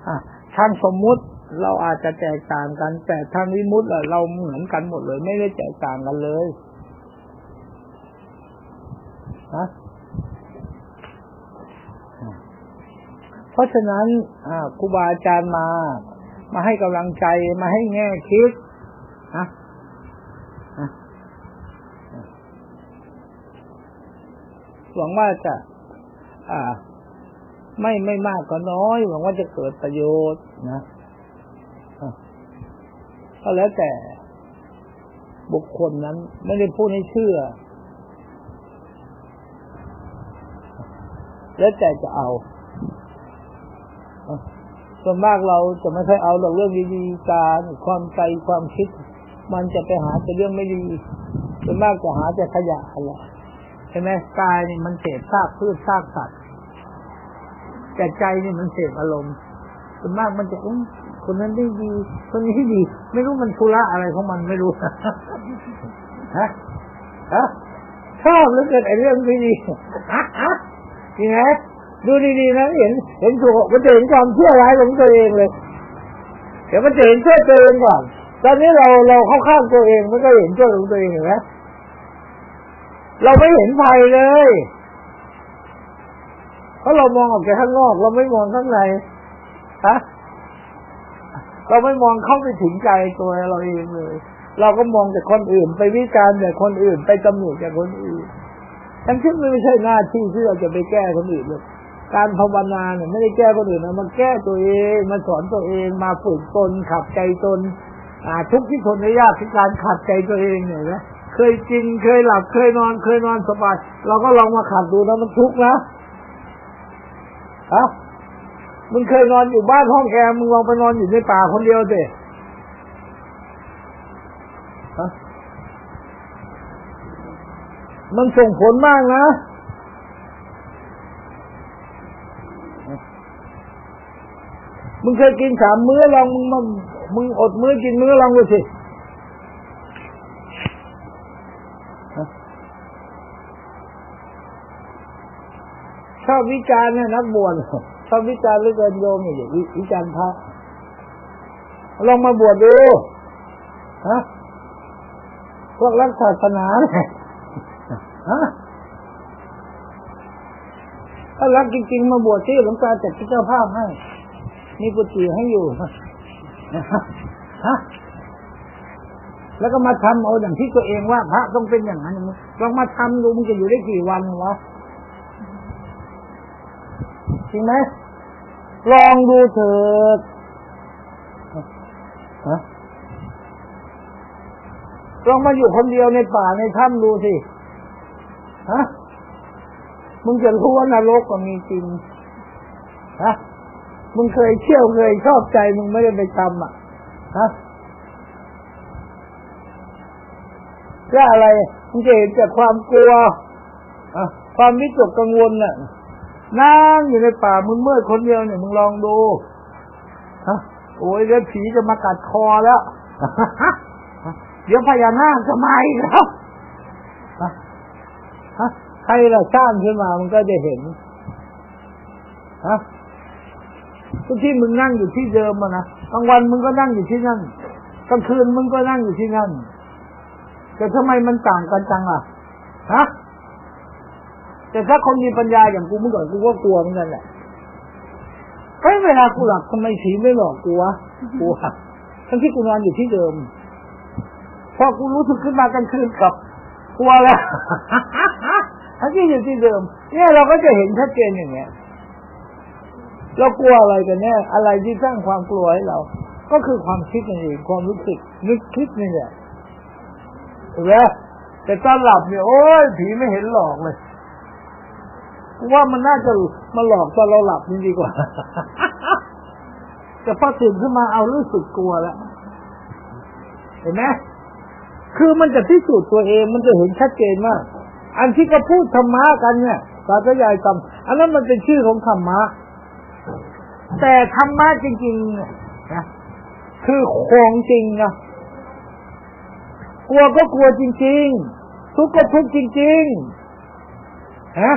อะทางสมมุติ เราอาจจะแตกต่างกัน แต่ทางวิมุตติเราเหมือนกันหมดเลย ไม่ได้แตกต่างกันเลยนะเพราะฉะนั้นครูบาอาจารย์มา มาให้กำลังใจมาให้แง่คิดนะหวังว่าจะ อ่า ไม่ไม่มากก็น้อย หวังว่าจะเกิดประโยชน์นะ ก็แล้วแต่บุคคลนั้น ไม่ได้พูดให้เชื่อ แล้วแต่จะเอาส่วนมากเราจะไม่ค่อยเอาเรื่องดีๆการความใจความคิด มันจะไปหาแต่เรื่องไม่ดีส่วนมากจะหาแต่ขยะอะไรใช่ไหมกายนี่มันเสพซากพืชซากสัตว์แต่ใจนี่มันเสพอารมณ์ส่วนมากมันจะอุ้ คนนั้นได้ดี คนนี้ดี ไม่รู้มันธุระอะไรของมันไม่รู้ฮะฮะชอบหรือเกิดไอ้เรื่องไม่ดีฮะฮะยังไงดูดีๆนะเห็น เห็นถูกมันจะเห็นความเชื่อร้ายของตัวเองเลย เดี๋ยวมันจะเห็นเชื่อตัวเองก่อน ตอนนี้เราเราเข้าข้างตัวเองมันก็เห็นเชื่อของตัวเองเห็นไหมเราไม่เห็นภัยเลยเพราะเรามองออกจากข้างนอก เราไม่มองข้างในฮะ เราไม่มองเข้าไปถึงใจตัวเราเองเลย เราก็มองแต่คนอื่น ไปวิจารณ์แต่คนอื่น ไปตำหนิแต่คนอื่นทั้งที่ไม่ใช่หน้าที่ที่เราจะไปแก้คนอื่นเลยการภาวนาเนี่ยไม่ได้แก้คนอื่นนะมันแก้ตัวเองมาสอนตัวเองมาฝึกตนขับใจตนอ่าทุกที่ทนได้ยากคือการขับใจตัวเองเนี่ยนะเคยกินเคยหลับเคยนอนเคยนอนสบายเราก็ลองมาขับดูนะมันทุกข์นะฮะ มึงเคยนอนอยู่บ้านห้องแอร์มึงลองไปนอนอยู่ในป่าคนเดียวเด็มันส่งผลมากนะ มึงเคยกินสามมื้อลองมึงมึงมึงอดมื้อกินมื้อลองดูสิชอบวิจารณ์เนี่ยนักบวช ชอบวิจารณ์หรือเกินโยมเนี่ยวิจารณ์พระลองมาบวชดูฮะพวกรักศาสนาเนี่ยฮะถ้ารักจริงๆมาบวชที่หลวงตาจัดเจ้าภาพให้ มีกุฏิให้อยู่ฮะแล้วก็มาทำเอาอย่างที่ตัวเองว่าพระต้องเป็นอย่างนั้นลองมาทำดูมันจะอยู่ได้กี่วันวะจริงไหม ลองดูเถิดฮะลองมาอยู่คนเดียวในป่าในถ้ำดูสิฮะมึงจะรู้ว่านรกก็มีจริงฮะมึงเคยเที่ยวเคยชอบใจมึงไม่ได้ไปทำอะฮะก็อะไรมึงจะเห็นจากความกลัวอะความวิตกกังวลน่ะ นั่งอยู่ในป่ามึงเมื่อคนเดียวเนี่ยมึงลองดูฮะโอ้ยเดี๋ยวผีจะมากัดคอแล้วเดี๋ยวพญานาคจะมาอีกแล้วฮะใครละสร้างขึ้นมามันก็จะเห็นฮะที่มึงนั่งอยู่ที่เดิมมานะกลางวันมึงก็นั่งอยู่ที่นั่นกลางคืนมึงก็นั่งอยู่ที่นั่นแต่ทำไมมันต่างกันจังอะฮะ แต่ถ้าคนมีปัญญาอย่างกูเมื่อก่อนกูก็กลัวเหมือนกันแหละเฮ้ยเวลากูหลับทำไมผีไม่หลอกกูวะกูหักทั้งที่กูนอนอยู่ที่เดิม พอกูรู้สึกขึ้นมากลางคืนกับกลัวแล้วทั้งที่อยู่ที่เดิม เนี่ยเราก็จะเห็นชัดเจนอย่างเงี้ยเรากลัวอะไรกันแน่อะไรที่สร้างความกลัวให้เรา ก็คือความคิดนั่นเองความรู้สึกนึกคิดนี่แหละถูกไหมแต่ตอนหลับเนี่ยโอ้ยผีไม่เห็นหลอกเลย ว่ามันน่าจะมาหลอกตอนเราหลับนี่ดีกว่าแต่พอตื่นขึ้นมาเอารู้สึกกลัวแล้ว เห็นไหมคือมันจะพิสูจน์ตัวเองมันจะเห็นชัดเจนมากอันที่ก็พูดธรรมะกันเนี่ยสาธยายธรรมอันนั้นมันเป็นชื่อของธรรมะ แต่ธรรมะจริงๆเนี่ยนะคือของจริงนะกลัวก็กลัวจริงทุกข์ก็ทุกข์จริงๆฮะ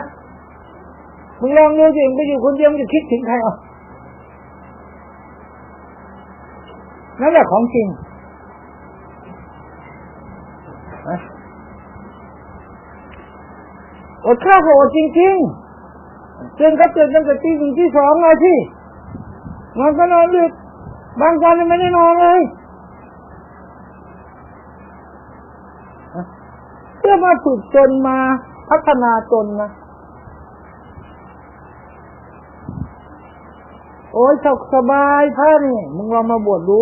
มึงลองดูสิมึงไปอยู่คนเดียวมึงจะคิดถึงใครอะนั่นแหละของจริงอดข้าวก็อดจริงๆตื่นก็เตื่นตั้งแต่ตีหนึ่งที่สองเลยที่นอนก็นอนดึกบางวันไม่ได้นอนเลยเพื่อมาฝึกจนมาพัฒนาจนนะ โอ้ยสกสบายพระนี่มึงลองมาบวชดู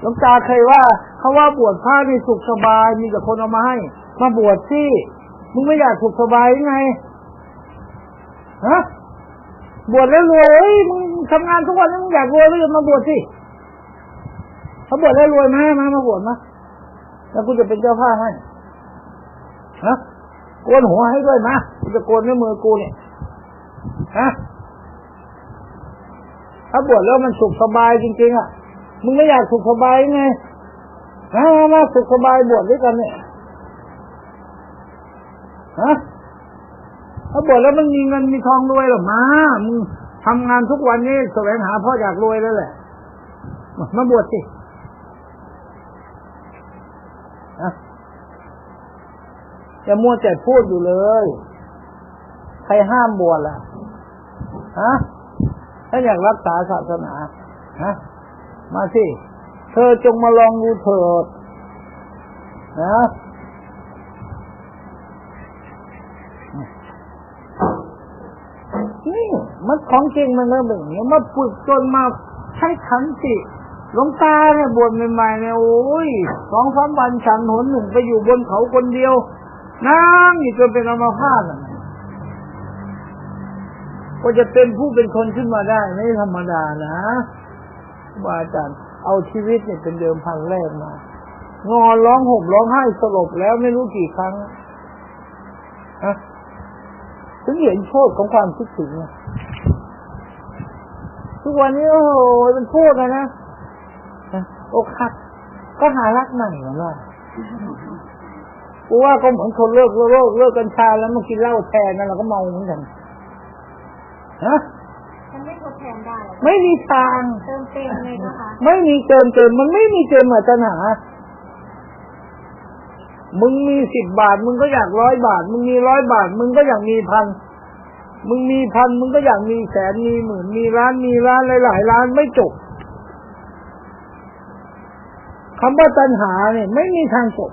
หลวงตาเคยว่าเขาว่าบวชพระนี่สุขสบายมีแต่คนเอามาให้มาบวชสิมึงไม่อยากสุขสบายยังไงฮะบวชแล้วรวยเอ้ยมึงทำงานทุกวันมึงอยากรวยก็มาบวชสิเขาบวชแล้วรวยมามามาบวชมาแล้วกูจะเป็นเจ้าผ้าให้ฮะโกนหัวให้ด้วยมากูจะโกนด้วยมือกูเนี่ยฮะ ถ้าบวชแล้วมันสุขสบายจริงๆอะ มึงไม่อยากสุขสบายไงมามาสุขสบายบวชด้วยกันเนี่ยฮะถ้าบวชแล้วมันมีเงินมีทองรวยหรอมามึงทำงานทุกวันนี้แสวงหาพ่ออยากรวยแล้วแหละ มาบวชสิฮะจะมัวแต่พูดอยู่เลย ใครห้ามบวชล่ะ ฮะ ถ้าอยากรักษาศาสนาฮะมาสิ เธอจงมาลองดูเถิดนะนี่มันของจริงมันเริ่มแบบนี้มาฝึกจนมาใช้ขันติหลวงตาเนี่ยบวชใหม่ๆเนี่ยโอ้ยสองสามวันฉันหนหนึ่งไปอยู่บนเขาคนเดียวนั่งอยู่จนเป็นอัมพาต ก็จะเป็นผู้เป็นคนขึ้นมาได้ไม่ธรรมดานะว่าอาจารย์เอาชีวิตเนี่ยเป็นเดิมพันแรกมา งอร้องห่มร้องไห้สลบแล้วไม่รู้กี่ครั้งฮะถึงเห็นโทษของความคิดถึงทุกวันนี้โอ้โหเป็นโทษเลยนะอกหักก็หารักใหม่เหมือนว่ากูว่าก็เหมือนคนเลิกเลิกเลิกกัญชาแล้วมากินเหล้าแทนนั่นเราก็เมาเหมือนกัน ฮะมันไม่ทดแทนได้หรอไม่มีทาง เติมเต็มเลยนะคะ ไม่มีเกินเกินมันไม่มีเกินมาตนามึงมีสิบบาท มึงก็อยากร้อยบาท มึงมีร้อยบาท มึงก็อยากมีพัน มึงมีพันมึงก็อยากมีแสนมีหมื่นมีล้านมีล้านหลายๆล้านไม่จบคำว่าตัณหาเนี่ยไม่มีทางจบ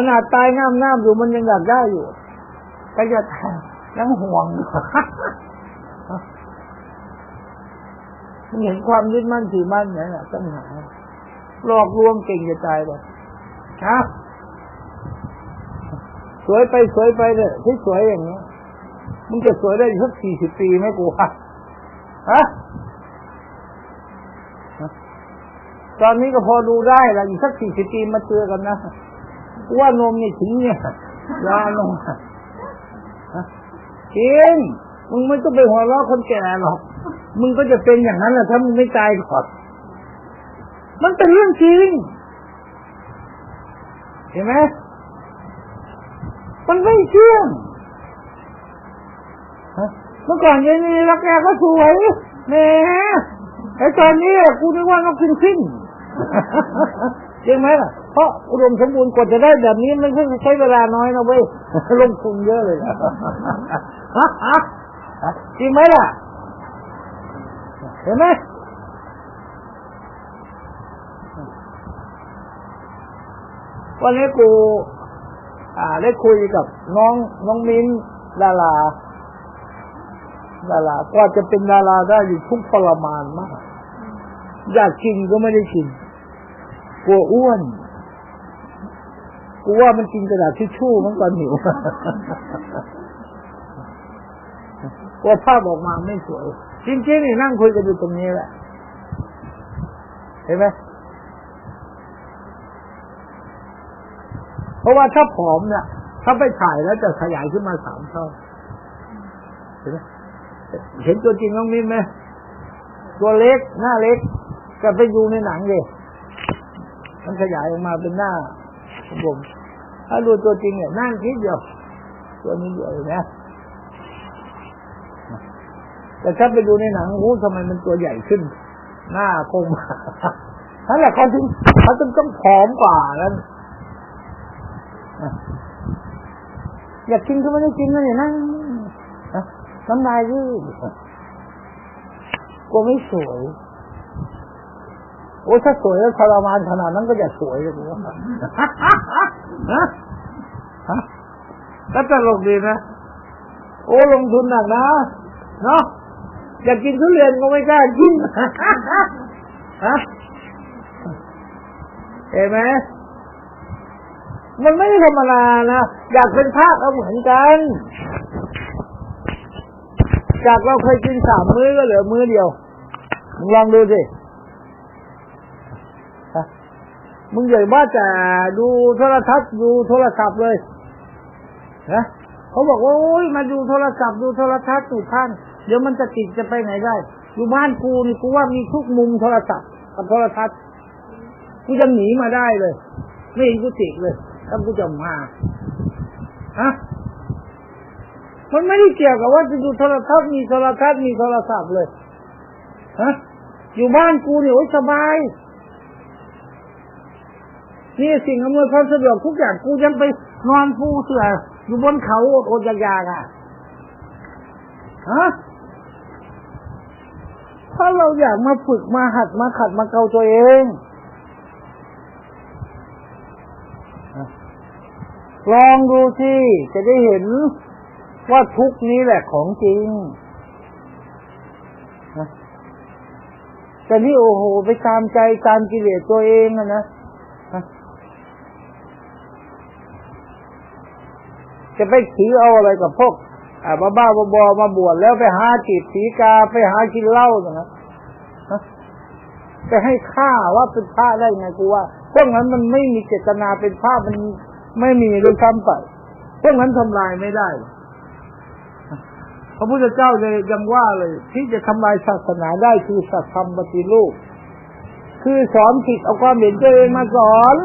ขนาดตายง่ามง่ามๆอยู่มันยังอยากได้อยู่ก็จะตายยังห่วงมันเห็นความยึดมั่นถือมั่นเนี่ยนะตัณหาหลอกลวงเก่งจะตายเลยฮะสวยไปสวยไปเลยที่สวยอย่างเนี้ยมึงจะสวยได้อีกสักสี่สิบปีไหมกูฮะฮะตอนนี้ก็พอดูได้ละอีกสักสี่สิบปีมาเจอกันนะ ว่านมนี่ถึงเนี่ยยานมจริงมึงไม่ต้องไปหัวเราะคนแก่หรอก มึงก็จะเป็นอย่างนั้นแหละถ้ามึงไม่ตายก่อนมันเป็นเรื่องจริง เห็นไหมมันไม่เชื่องเมื่อก่อนยัยนีรักแกก็สวยแหมไอ้ตอนนี้กูนึกว่าก็ขึ้นขึ้น จริงไหมล่ะเพราะอุดมสมบูรณ์กว่าจะได้แบบนี้มันก็ใช้เวลาน้อยนะเว้ยลงทุนเยอะเลยจริงไหมล่ะ เห็นไหมวันนี้กู อ่า ได้คุยกับน้องน้องมิ้นดาราดารากว่าจะเป็นดาราได้อยู่ทุกข์ทรมานมาก อยากกินก็ไม่ได้กิน กลัวอ้วนกูว่ามันกินกระดาษทิชชู่มันก่อนหิวกลัวภาพออกมาไม่สวย จริงๆนี่นั่งคุยกันอยู่ตรงนี้แหละ เห็นไหมเพราะว่าถ้าผอมเนี่ยถ้าไปถ่ายแล้วจะขยายขึ้นมาสามเท่า เห็นไหมเห็นตัวจริงน้องมิ้นไหมตัวเล็กหน้าเล็กก็ไปดูในหนังดิ มันขยายออกมาเป็นหน้าผมถ้าดูตัวจริงเนี่ยนั่งคิดเดียวตัวนี้เดียวเลยนะแต่ถ้าไปดูในหนังโอ้ทำไมมันตัวใหญ่ขึ้น หน้าคงนั่นแหละเขาถึงเขาต้องต้องผอมกว่านั้นอยากกินก็ไม่ได้กินนะเนี่ยนั่งนะน้ำลายยืดกลัวไม่สวย โอ้ถ้าสวยแล้วทรมานขนาดนั้นก็อย่าสวยเลยกูว่าฮะฮะก็ตลกดีนะ โอ้ลงทุนหนักนะเนาะอยากกินทุเรียนก็ไม่กล้ากินฮะเห็นไหมมันไม่ธรรมดานะ อยากเป็นภาคเอาเหมือนกัน จากเราเคยกินสามมื้อก็เหลือมื้อเดียวลองดูสิฮะ มึงใหญ่บ้าแต่ดูโทรทัศน์ดูโทรศัพท์เลยนะเขาบอกว่าโอ้ยมาดูโทรศัพท์ดูโทรทัศน์ดูท่านเดี๋ยวมันจะติดจะไปไหนได้ อยู่บ้านกูนี่กูว่ามีทุกมุมโทรศัพท์กับโทรทัศน์กูจะหนีมาได้เลย ไม่เห็นกูติดเลยถ้ากูจะมาฮะมันไม่ได้เกี่ยวกับว่าจะดูโทรทัศน์มีโทรทัศน์มีโทรศัพท์เลยฮะอยู่บ้านกูเนี่ยโอ้ยสบาย นี่สิ่งอำนวยความสะดวกทุกอย่างกูยังไปนอนปูเสืออยู่บนเขาอดอดยากๆอะฮะถ้าเราอยากมาฝึกมาหัดมาขัดมาเกาตัวเองลองดูสิจะได้เห็นว่าทุกนี้แหละของจริงแต่นี่โอ้โห ไปตามใจตามกิเลสตัวเองอะนะนะ จะไปถือเอาอะไรกับพวกอ่าบ้าบ้าบอมาบวชแล้วไปหาจีบสีกาไปหากินเหล้าอย่างนั้นนะจะให้ฆ่าว่าเป็นพระได้ไงกูว่าพวกนั้นมันไม่มีเจตนาเป็นพระมันไม่มีด้วยซ้ำไปพวกนั้นทำลายไม่ได้พระพุทธเจ้าเลยยังว่าเลย ที่จะทำลายศาสนาได้คือสัตธรรมปฏิรูปคือสอนผิดเอาความเห็นตัวเองมาสอน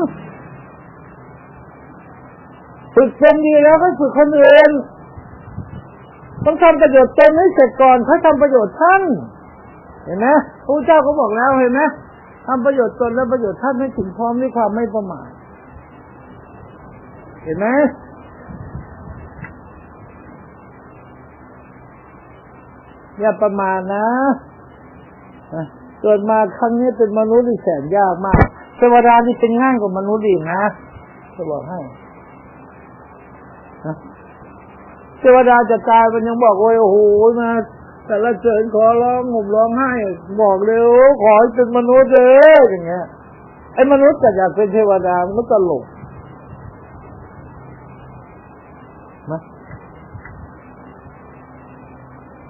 ฝึกคนดีแล้วก็ฝึกคนอื่นต้องทำประโยชน์ตนให้เสร็จก่อนเขาทำประโยชน์ท่านเห็นไหมพระเจ้าเขาบอกแล้วเห็นไหมทำประโยชน์ตนและประโยชน์ท่านให้ถึงพร้อมด้วยความไม่ประมาทเห็นไหมอย่าประมาทนะเกิดมาครั้งนี้เป็นมนุษย์ที่แสนยากมากเทวดานี่เป็นง่ายกว่ามนุษย์อีกนะจะบอกให้ เทวดาจะตายมันยังบอกว่าโอ้โหมาแต่ละเจิญขอร้องงมร้องไห้บอกเลยโอ้ขอให้เป็นมนุษย์เลยอย่างเงี้ยไอ้มนุษย์จะอยากเป็นเทวดามันก็ตลกนะ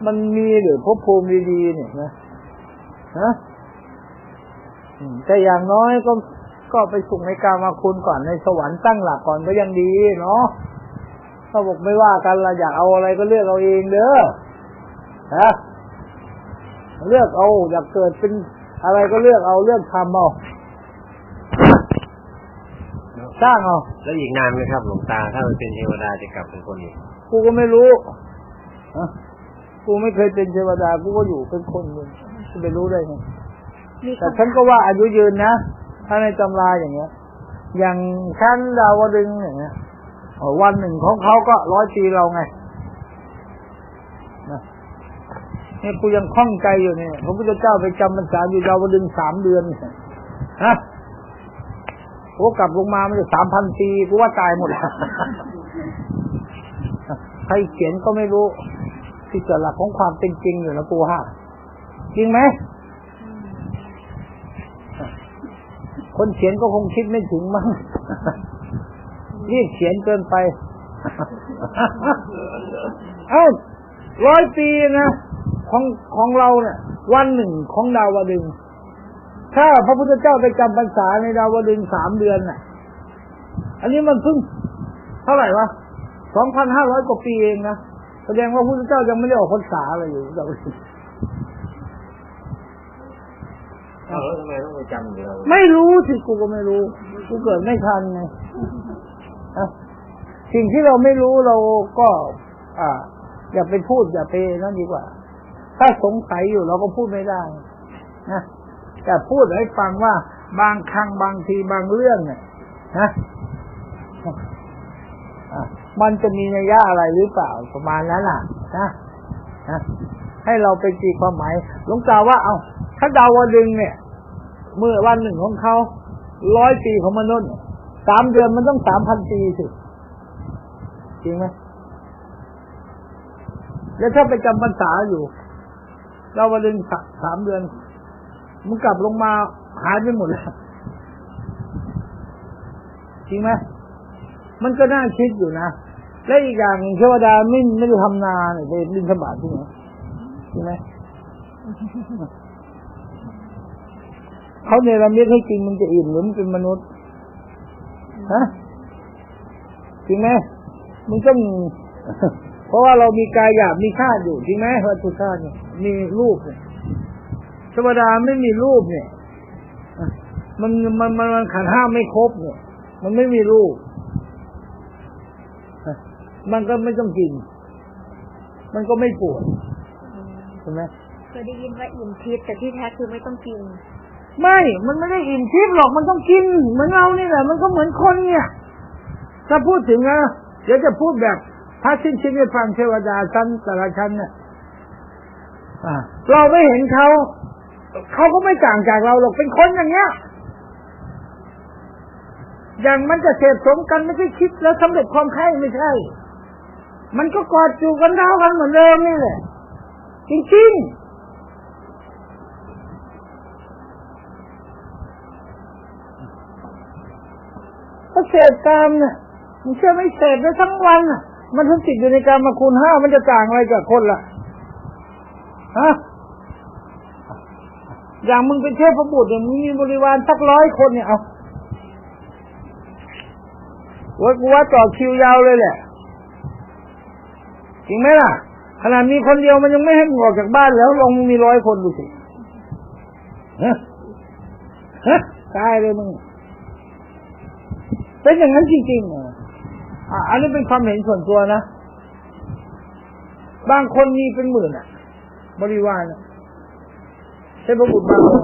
มันมีหรือภพภูมิดีๆเนี่ยนะฮะแต่อย่างน้อยก็ก็ไปสุขในกามาคุณก่อนในสวรรค์ตั้งหลักก่อนก็ยังดีเนาะ ถ้าบอกไม่ว่ากันเราอยากเอาอะไรก็เลือกเอาเองเด้อฮะเลือกเอา อยากเกิดเป็นอะไรก็เลือกเอาเลือกทำเอาสร้างเอาแล้วอีกนานไหมครับหลวงตา ถ้ามันเป็นเทวดาจะกลับเป็นคนอีกกูก็ไม่รู้ฮะกูไม่เคยเป็นเทวดากูก็อยู่เป็นคนหนึ่งจะไปรู้ได้ไงแต่ฉันก็ว่าอายุยืนนะถ้าในตำราอย่างเงี้ย อย่างชั้นดาวดึงส์อย่างเงี้ยเอ่อ วันหนึ่งของเขาก็ร้อยปีเราไงนี่กูยังคล่องใจอยู่เนี่ยพระพุทธเจ้าไปจำพรรษาอยู่ดาวดึงส์สามเดือนฮะโอ้กลับลงมามันจะสามพันปีกูว่าตายหมดแล้วใครเขียนก็ไม่รู้ที่เกิดหลักของความเป็นจริงอยู่นะกูฮะจริงไหมคนเขียนก็คงคิดไม่ถึงมั้ง รีบเขียนเกินไป เอ้าร้อยปีนะของของเราเนี่ยวันหนึ่งของดาวดึงส์ถ้าพระพุทธเจ้าไปจำพรรษาในดาวดึงส์สามเดือนน่ะ อันนี้มันเพิ่งเท่าไหร่วะสองพันห้าร้อยกว่าปีเองนะแสดงว่าพระพุทธเจ้ายังไม่ได้ออกพรรษาเลยอยู่ดาวดึงส์ออ้าวแล้วทำไมต้องไปจำอยู่เราไม่รู้สิกูก็ไม่รู้ กูเกิดไม่ทันไงอะ สิ่งที่เราไม่รู้เราก็ อ่า อย่าไปพูดอย่าไปนั่นดีกว่า ถ้าสงสัยอยู่เราก็พูดไม่ได้นะแต่พูดให้ฟังว่าบางครั้งบางทีบางเรื่องเนี่ยนะมันจะมีนัยยะอะไรหรือเปล่าประมาณนั้นน่ะนะนะให้เราไปตีความหมายหลวงตาว่า เอาถ้าดาวดึงเนี่ย เมื่อวันหนึ่งของเขาร้อยปีของมนุษย์ สามเดือนมันต้องสามพันปีสิ จริงไหมแล้วถ้าไปจำพรรษาอยู่เราวันหนึ่งสสามเดือนมันกลับลงมาหายไปหมดแล้ว จริงไหมมันก็น่าคิดอยู่นะ และอีกอย่างเทวดาไม่ไม่ได้ทำนาเนี่ยไปบินสบาทที่ไหนจริงไหมเขาเนรมิตให้กินมันจะอิ่มหรือมันเป็นมนุษย์ ฮะจริงไหมมันต้องเพราะว่าเรามีกายหยาบมีธาตุอยู่จริงไหมวัตถุธาตุเนี่ยมีรูปเนี่ยธรรมดาไม่มีรูปเนี่ยมันมันมันมันขันธ์ห้าไม่ครบเนี่ย มันไม่มีรูปมันก็ไม่ต้องกิน มันก็ไม่ปวดใช่ไหมเคยได้ยินว่าอิ่มทิพย์แต่ที่แท้คือไม่ต้องกิน ไม่ มันไม่ได้อิ่มทิพย์หรอก มันต้องกิน เหมือนเรานี่แหละ มันก็เหมือนคนเนี่ย ถ้าพูดถึงนะเดี๋ยวจะพูดแบบพระชิ้นชินให้ฟังเทวดาชั้นแต่ละชั้นเนี่ยเราไม่เห็นเขา เขาก็ไม่ต่างจากเราหรอก เป็นคนอย่างเงี้ย อย่างมันจะเสพสมกันไม่ใช่คิดแล้วสำเร็จความใคร่ไม่ใช่ มันก็กอดจูบกันเท่ากันเหมือนเดิมนี่แหละ จริงๆ ก็ เสพกามเนี่ยมันเชื่อไม่เสพได้ทั้งวันน่ะมันทั้งติดอยู่ในกามมาคุณห้ามันจะต่างอะไรกับคนล่ะฮะอย่างมึงเป็นเทพบุตรเนี่ยมึงมีบริวารสักร้อยคนเนี่ยเอาว่ากูว่าต่อคิวยาวเลยแหละจริงไหมล่ะ ขนาดมีคนเดียวมันยังไม่ให้มึงออกจากบ้านแล้วลองมึงมีร้อยคนดูสิฮะฮะตายเลยมึง เป็นอย่างนั้นจริงๆอะอันนี้เป็นความเห็นส่วนตัวนะ บางคนมีเป็นหมื่นอะ บริวารอะเทพบุตรบางคน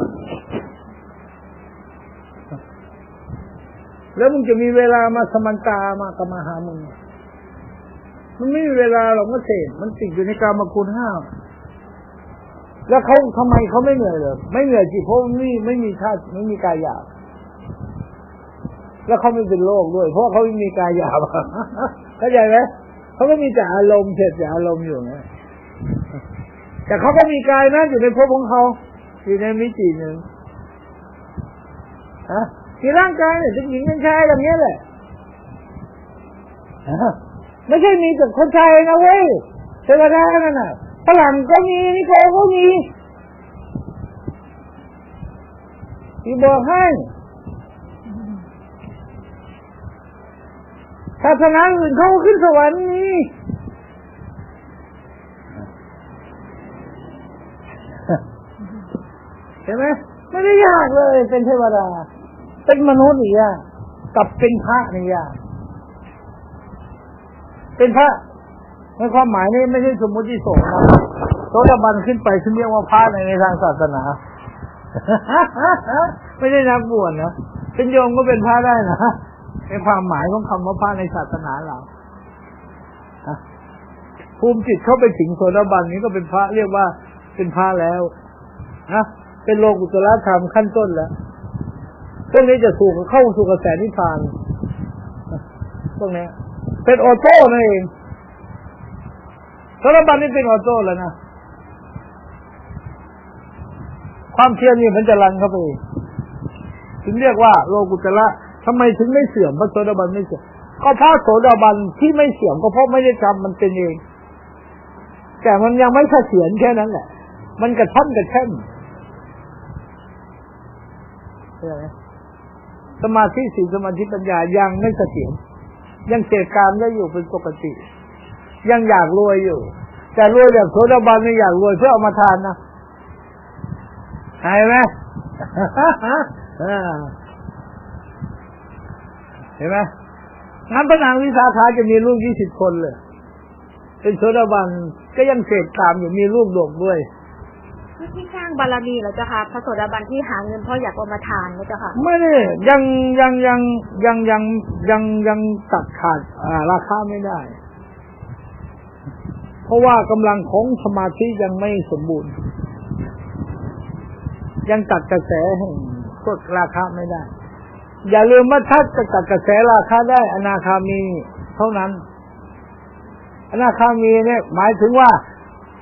แล้วมึงจะมีเวลามาสมันตามากมาหามึง มันไม่มีเวลาหรอกมันเสพมันติดอยู่ในกามคุณห้าแล้วเขาทำไมเขาไม่เหนื่อยเลยไม่เหนื่อยสิเพราะมันไม่ไม่มีธาตุไม่มีกายหยาบ แล้วเขาไม่เป็นโรคด้วย เพราะเขาไม่มีกายหยาบเข้าใจไหมเขาก็มีแต่อารมณ์เสพแต่อารมณ์อยู่นะแต่เขาก็มีกายนะอยู่ในภพของเขาอยู่ในมิติหนึ่งฮะมีร่างกายเนี่ยเป็นหญิงเป็นชายแบบนี้แหละฮะไม่ใช่มีแต่คนชายนะเว้ยเทวดานั่นน่ะฝรั่งก็มีนิโคก็มีที่บอกให้ ศาสนาอื่นเขาขึ้นสวรรค์มีเห็นไหมไม่ได้ยากเลย เป็นเทวดา เป็นมนุษย์นี่ยากกับเป็นพระนี่ยากเป็นพระในความหมายนี้ไม่ใช่สมมติที่สงฆ์นะโสดาบันขึ้นไปซึ่งเรียกว่าพระในในทางศาสนา ไม่ได้นักบวชนะเป็นโยมก็เป็นพระได้นะ ในความหมายของคำว่าพระในศาสนาเราภูมิจิตเข้าไปถึงโสดาบันนี้ก็เป็นพระเรียกว่าเป็นพระแล้วนะเป็นโลกุตละธรรมขั้นต้นแล้วพวกนี้จะสู่เข้าสู่กระแสนิพพานพวกนี้เป็นออโต้นั่นเองโสดาบันนี่เป็นออโต้แล้วนะความเพียรนี่มันจะรันเข้าไปเองถึงเรียกว่า โลกุตละ ทำไมถึงไม่เสื่อมพระโสดาบันไม่เสื่อมก็พระโสดาบันที่ไม่เสื่อมก็เพราะไม่ได้ทำมันเป็นเอง แต่มันยังไม่เสถียรแค่นั้นแหละมันกระชั้นกระแช่นเข้าใจไหมสมาธิสีสมาธิปัญญายังไม่เสถียรยังเสกกามได้อยู่เป็นปกติ ยังอยากรวยอยู่ แต่รวยแบบโสดาบันไม่อยากรวยเพื่อเอามาทานนะหายไหม เห็นไหมงั้นพระนางวิสาขาจะมีลูกยี่สิบคนเลย เป็นโสดาบันก็ยังเสกตามอยู่มีลูกดกด้วยที่ที่สร้างบารมีเหรอเจ้าค่ะพระโสดาบันที่หาเงินเพราะอยากเอามาทานนะเจ้าค่ะไม่ได้ยังยังยังยังยังยังยังตัดขาดอ่าราคาไม่ได้ เพราะว่ากำลังของสมาธิยังไม่สมบูรณ์ ยังตัดกระแสแห่งพวกราคาไม่ได้ อย่าลืมว่าถ้าจะตัดกระแสราคาได้ อนาคามีเท่านั้น อนาคามีเนี่ย หมายถึงว่า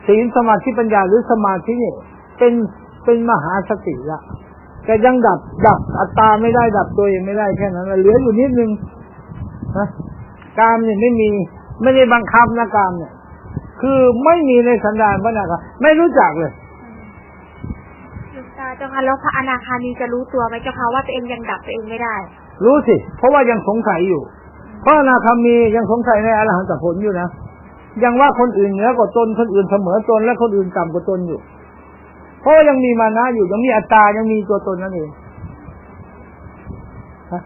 ศีลสมาธิปัญญาหรือสมาธิเนี่ยเป็นเป็นมหาสติละแต่ยังดับดับอัตตาไม่ได้ดับตัวเองไม่ได้แค่นั้นเหลืออยู่นิดนึงนะกามเนี่ยไม่มีไม่ได้บังคับนะกามเนี่ย คือไม่มีในสันดานพระนาคาไม่รู้จักเลย เจ้าค่ะแล้วพระอนาคามีจะรู้ตัวไหมเจ้าค่ะว่าตัวเองยังดับตัวเองไม่ได้ รู้สิ เพราะว่ายังสงสัยอยู่ เพราะอนาคามียังสงสัยในอรหันตผลอยู่นะยังว่าคนอื่นเหนือกว่าตนคนอื่นเสมอตนและคนอื่นต่ำกว่าตนอยู่ เพราะว่ายังมีมานะอยู่ยังมีอัตตายังมีตัวตนนั่นเองฮะ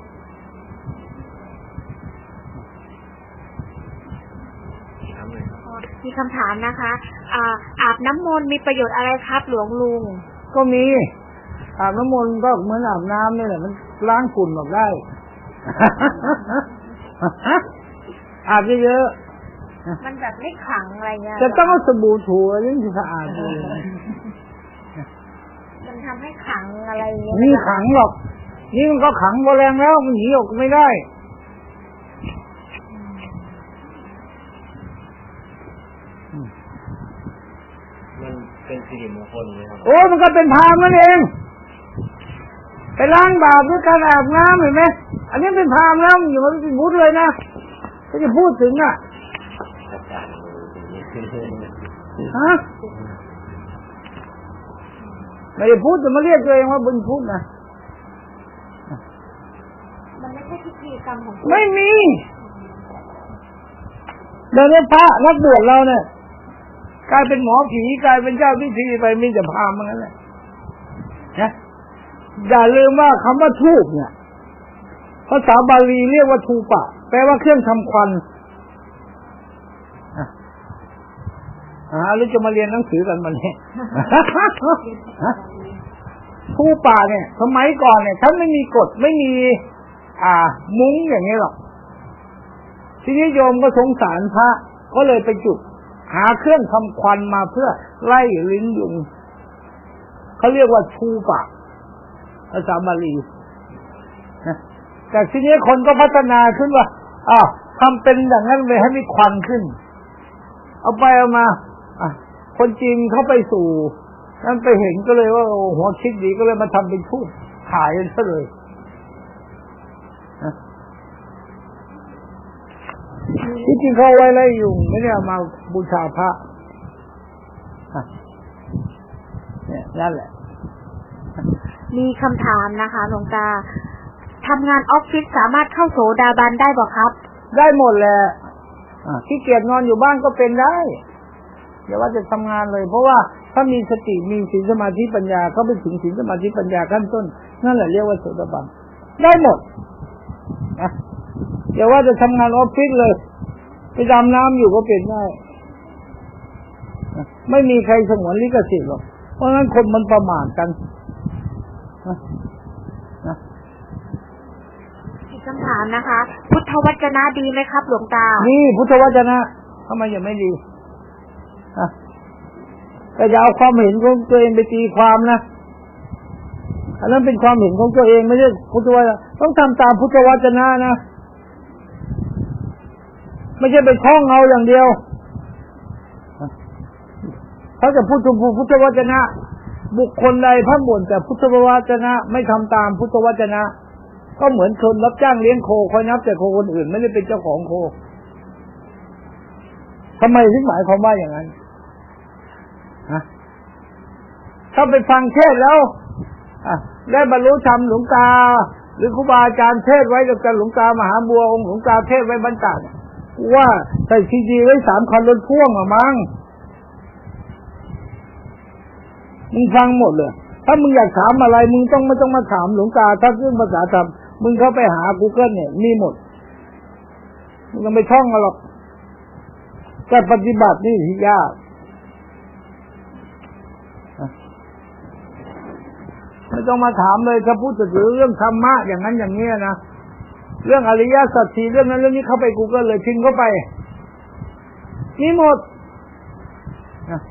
ถามเลยครับมีคำถามนะคะอ่าอาบน้ำมนต์มีประโยชน์อะไรครับหลวงลุง ก็มี อาบน้ำมนต์ก็เหมือนอาบน้ำนี่แหละมันล้างฝุ่นออกได้ อาบเยอะมันแบบไม่ขลังอะไรเงี้ยๆจะต้องเอาสบู่ถูยิ่งจะสะอาดดีมันทำให้ขลังอะไรเงี้ยนี่ขังหรอกนี่มันก็ขังโบแรงแล้วมันหนีออกไม่ได้มันเป็นสิริมงคลไหมครับโอ้มันก็เป็นทางนั่นเอง ไปล้างบาปด้วยการอาบน้ำเห็นไหมอันนี้เป็นทางแล้วอย่ามาเป็นพูดเลยนะถ้าจะพูดถึงอะอาจารย์ดูอย่างนี้ฮะไม่ได้พูดจะมาเรียกตัวเองว่าบุญพูดนะมันไม่ใช่พิธีกรรมของไม่มีเดี๋ยวนี้พระนักบวชเราเนี่ยกลายเป็นหมอผีกลายเป็นเจ้าพิธีไปมีแต่พราหมณ์เหมือนกันเลยนะ อย่าลืมว่าคำว่าทูบเนี่ย ภาษาบาลีเรียกว่าทูปะ แปลว่าเครื่องทำควันอ่าหรือจะมาเรียนหนังสือกันมันเนี่ยทูปะเนี่ย สมัยก่อนเนี่ยท่านไม่มีกฎไม่มี อ่า มุ้งอย่างนี้หรอก ทีนี้โยมก็สงสารพระ ก็เลยไปจุด หาเครื่องทำควันมาเพื่อไล่ลิ้นยุงเขาเรียกว่าชูปะ ภาษาบาลีนะแต่ทีนี้คนก็พัฒนาขึ้นว่าอ้าวทำเป็นอย่างนั้นเลยให้มีควันขึ้น เอาไปเอามาอะคนจีนเขาไปสู่ นั่นไปเห็นก็เลยว่าโอ้หัวคิดดีก็เลยมาทำเป็นทูบขายกันซะเลยที่จริงเขาไว้ไล่ยุงไม่ได้ามาบูชาพระอะเนี่ยนั่นแหละ มีคำถามนะคะหลวงตาทำงานออฟฟิศสามารถเข้าโสดาบันได้บอครับ ได้หมดแหละอะขี้เกียจนอนอยู่บ้านก็เป็นได้อย่าว่าจะทำงานเลย เพราะว่าถ้ามีสติมีศีลสมาธิปัญญาเขาไปถึงศีลสมาธิปัญญาขั้นต้น นั่นแหละเรียกว่าโสดาบันได้หมดนะอย่าว่าจะทำงานออฟฟิศเลยไปดำน้ำอยู่ก็เป็นได้ไม่มีใครสงวนลิขสิทธิ์หรอกเพราะงั้นคนมันประมาทกัน คำถามนะคะ พุทธวจนะดีไหมครับ หลวงตานี่พุทธวจนะทำไมยังไม่ดีอะแต่อย่าเอาความเห็นของตัวเองไปตีความนะอันนั้นเป็นความเห็นของตัวเองไม่ใช่พุทธวจนะต้องทำตามพุทธวจนะนะไม่ใช่ไปท่องเอาอย่างเดียวเขาจะพูดถึงพุทธวจนะ บุคคลใดพระบ่นแต่พุทธวจนะ ไม่ทำตามพุทธวจนะ ก็เหมือนคนรับจ้างเลี้ยงโคคอยนับแต่โคคนอื่นไม่ได้เป็นเจ้าของโคทำไมถึงหมายความว่าอย่างนั้นฮะถ้าไปฟังเทศแล้วอะได้บรรลุธรรมหลวงตา หรือครูบาอาจารย์เทศไว้กับกันหลวงตามหาบัวองค์หลวงตาเทศไว้บรรดาว่าใส่ซีดีไว้สามคันรถพ่วงอะมั้ง มึงฟังหมดเลย ถ้ามึงอยากถามอะไร มึงต้องไม่ต้องมาถามหลวงตาถ้าเรื่องภาษาธรรมมึงเข้าไปหา Google เนี่ยมีหมด มึงก็ไม่ท่องหรอกแต่ปฏิบัตินี่ที่ยากไม่ต้องมาถามเลยถ้าพูดถึงเรื่องธรรมะอย่างนั้นอย่างนี้นะเรื่องอริยสัจสี่เรื่องนั้นเรื่องนี้เข้าไป Google เลยพิมพ์เข้าไปมีหมดนะ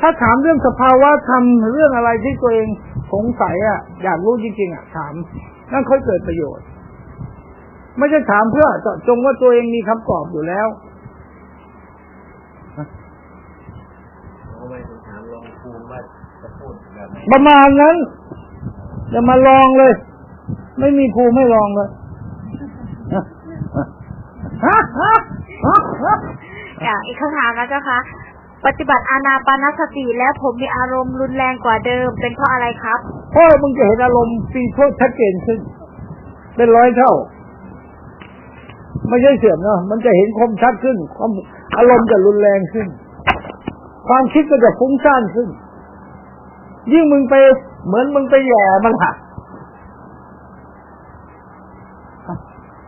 ถ้าถามเรื่องสภาวะธรรมเรื่องอะไรที่ตัวเองสงสัยอะ อยากรู้จริงๆอะถาม นั่นค่อยเกิดประโยชน์ ไม่ใช่ถามเพื่อเจาะจงว่าตัวเองมีคำตอบอยู่แล้วทำไมถึงถามลองภูมิว่าจะพูดแบบไหนประมาณนั้นจะมาลองเลย ไม่มีภูมิไม่ลองเลยอะอีกคำถามนะเจ้าคะ ปฏิบัติอานาปานสติแล้วผมมีอารมณ์รุนแรงกว่าเดิม เป็นเพราะอะไรครับเพราะมึงจะเห็นอารมณ์ปีโทษชัดเจนขึ้นเป็นร้อยเท่า ไม่ใช่เสื่อมเนาะมันจะเห็นคมชัดขึ้นความอารมณ์จะรุนแรงขึ้น ความคิดก็จะฟุ้งซ่านขึ้น ยิ่งมึงไปเหมือนมึงไปแย่มันอะ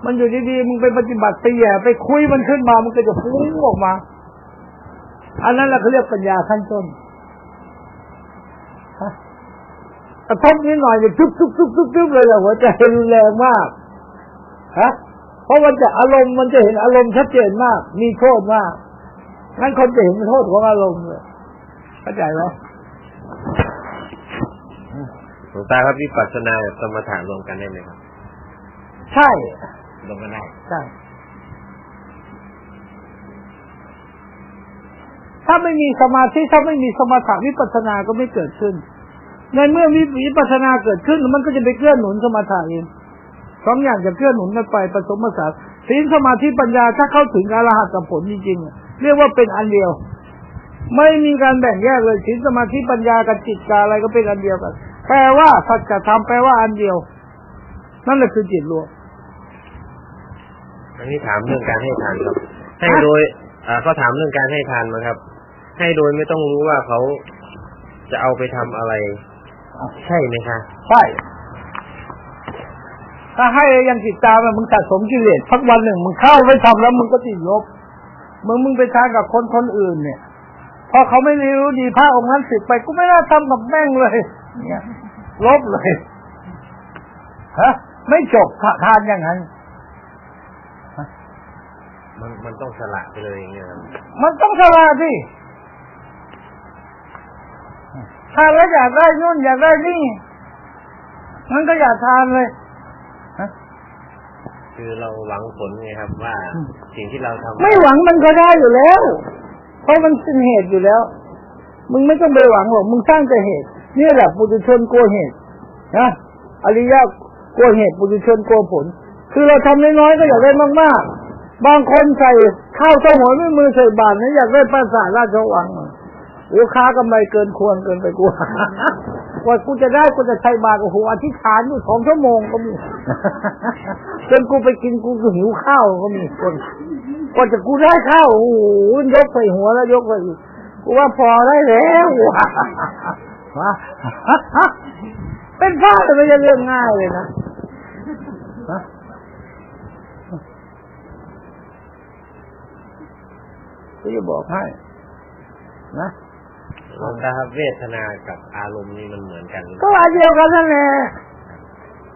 มันอยู่ดีๆมึงไปปฏิบัติไปแย่ไปคุยมันขึ้นมา มันก็จะฟุ้งออกมา อันนั้นแหละเขาเรียกปัญญาขั้นต้นฮะกระทบนิดหน่อยจะทุบทุบทุบทุบทุบเลยแหละหัวใจรุนแรงมากฮะเพราะมันจะอารมณ์มันจะเห็นอารมณ์ชัดเจนมาก มีโทษมากงั้นคนจะเห็นโทษของอารมณ์เลยเข้าใจไหมหลวงตาครับวิปัสสนากับสมถะรวมกันได้ไหมครับ ใช่รวมกันได้ใช่ ถ้าไม่มีสมาธิถ้าไม่มีสมถะวิปัสสนาก็ไม่เกิดขึ้นในเมื่อวิปัสสนาเกิดขึ้น มันก็จะไปเกื้อหนุนสมถะเองสองอย่างจะเกื้อหนุนกันไปผสมผสานศีลสมาธิปัญญาถ้าเข้าถึงอรหัตผลจริงๆเรียกว่าเป็นอันเดียว ไม่มีการแบ่งแยกเลยศีลสมาธิปัญญากับจิตกับอะไรก็เป็นอันเดียวกัน แปลว่าสัจธรรมแปลว่าอันเดียว นั่นแหละคือจิตรวมอันนี้ถามเรื่องการให้ทานครับ ให้โดยอ่าก็ถามเรื่องการให้ทานมาครับ ให้โดยไม่ต้องรู้ว่าเขาจะเอาไปทำอะไร ใช่ไหมคะใช่ถ้าให้ยังติดตามอะมึงสะสมกิเลสสักวันหนึ่งมึงเข้าไปทำแล้วมึงก็ติดลบมึงมึงไปทานกับคนคนอื่นเนี่ยพอเขาไม่รู้ดีพระองค์นั้นสึกไปกูไม่น่าทำกับแม่งเลย เนี่ย ลบเลยฮะไม่จบทานอย่างนั้นมันมันต้องสละไปเลยอย่างเงี้ยครับมันต้องสละสิ ทานแล้วอยากได้นู่นอยากได้นี่มันก็อยากทานเลยคือเราหวังผลไงครับว่าอืมสิ่งที่เราทำไม่หวังมันก็ได้อยู่แล้ว เพราะมันเป็นเหตุอยู่แล้ว มึงไม่ต้องไปหวังหรอกมึงสร้างแต่เหตุนี่แหละปุถุชนกลัวเหตุนะอริยะกลัวเหตุปุถุชนกลัวผล คือเราทำน้อยๆก็อยากได้มากๆบางคนใส่ข้าวเต้าหัวไม่มือใส่บาตรนะอยากได้ปราสาทราชวัง โอ้ค้ากำไรเกินควรเกินไปกลัวว่ากูจะได้กูจะใส่บาตรโอ้โหอธิษฐานอยู่สองชั่วโมงก็มีจนกูไปกินกูก็หิวข้าวก็มีคนกว่าจะกูได้ข้าวโอ้โหยกใส่หัวแล้วยกไปอีกกูว่าพอได้แล้ววะเป็นพระแต่ไม่ใช่เรื่องง่ายเลยนะฮะก็จะบอกให้นะ หลวงตาครับเวทนากับอารมณ์นี่มันเหมือนกันหรือเปก็ล่าอันเดียวกันนั่นแหละ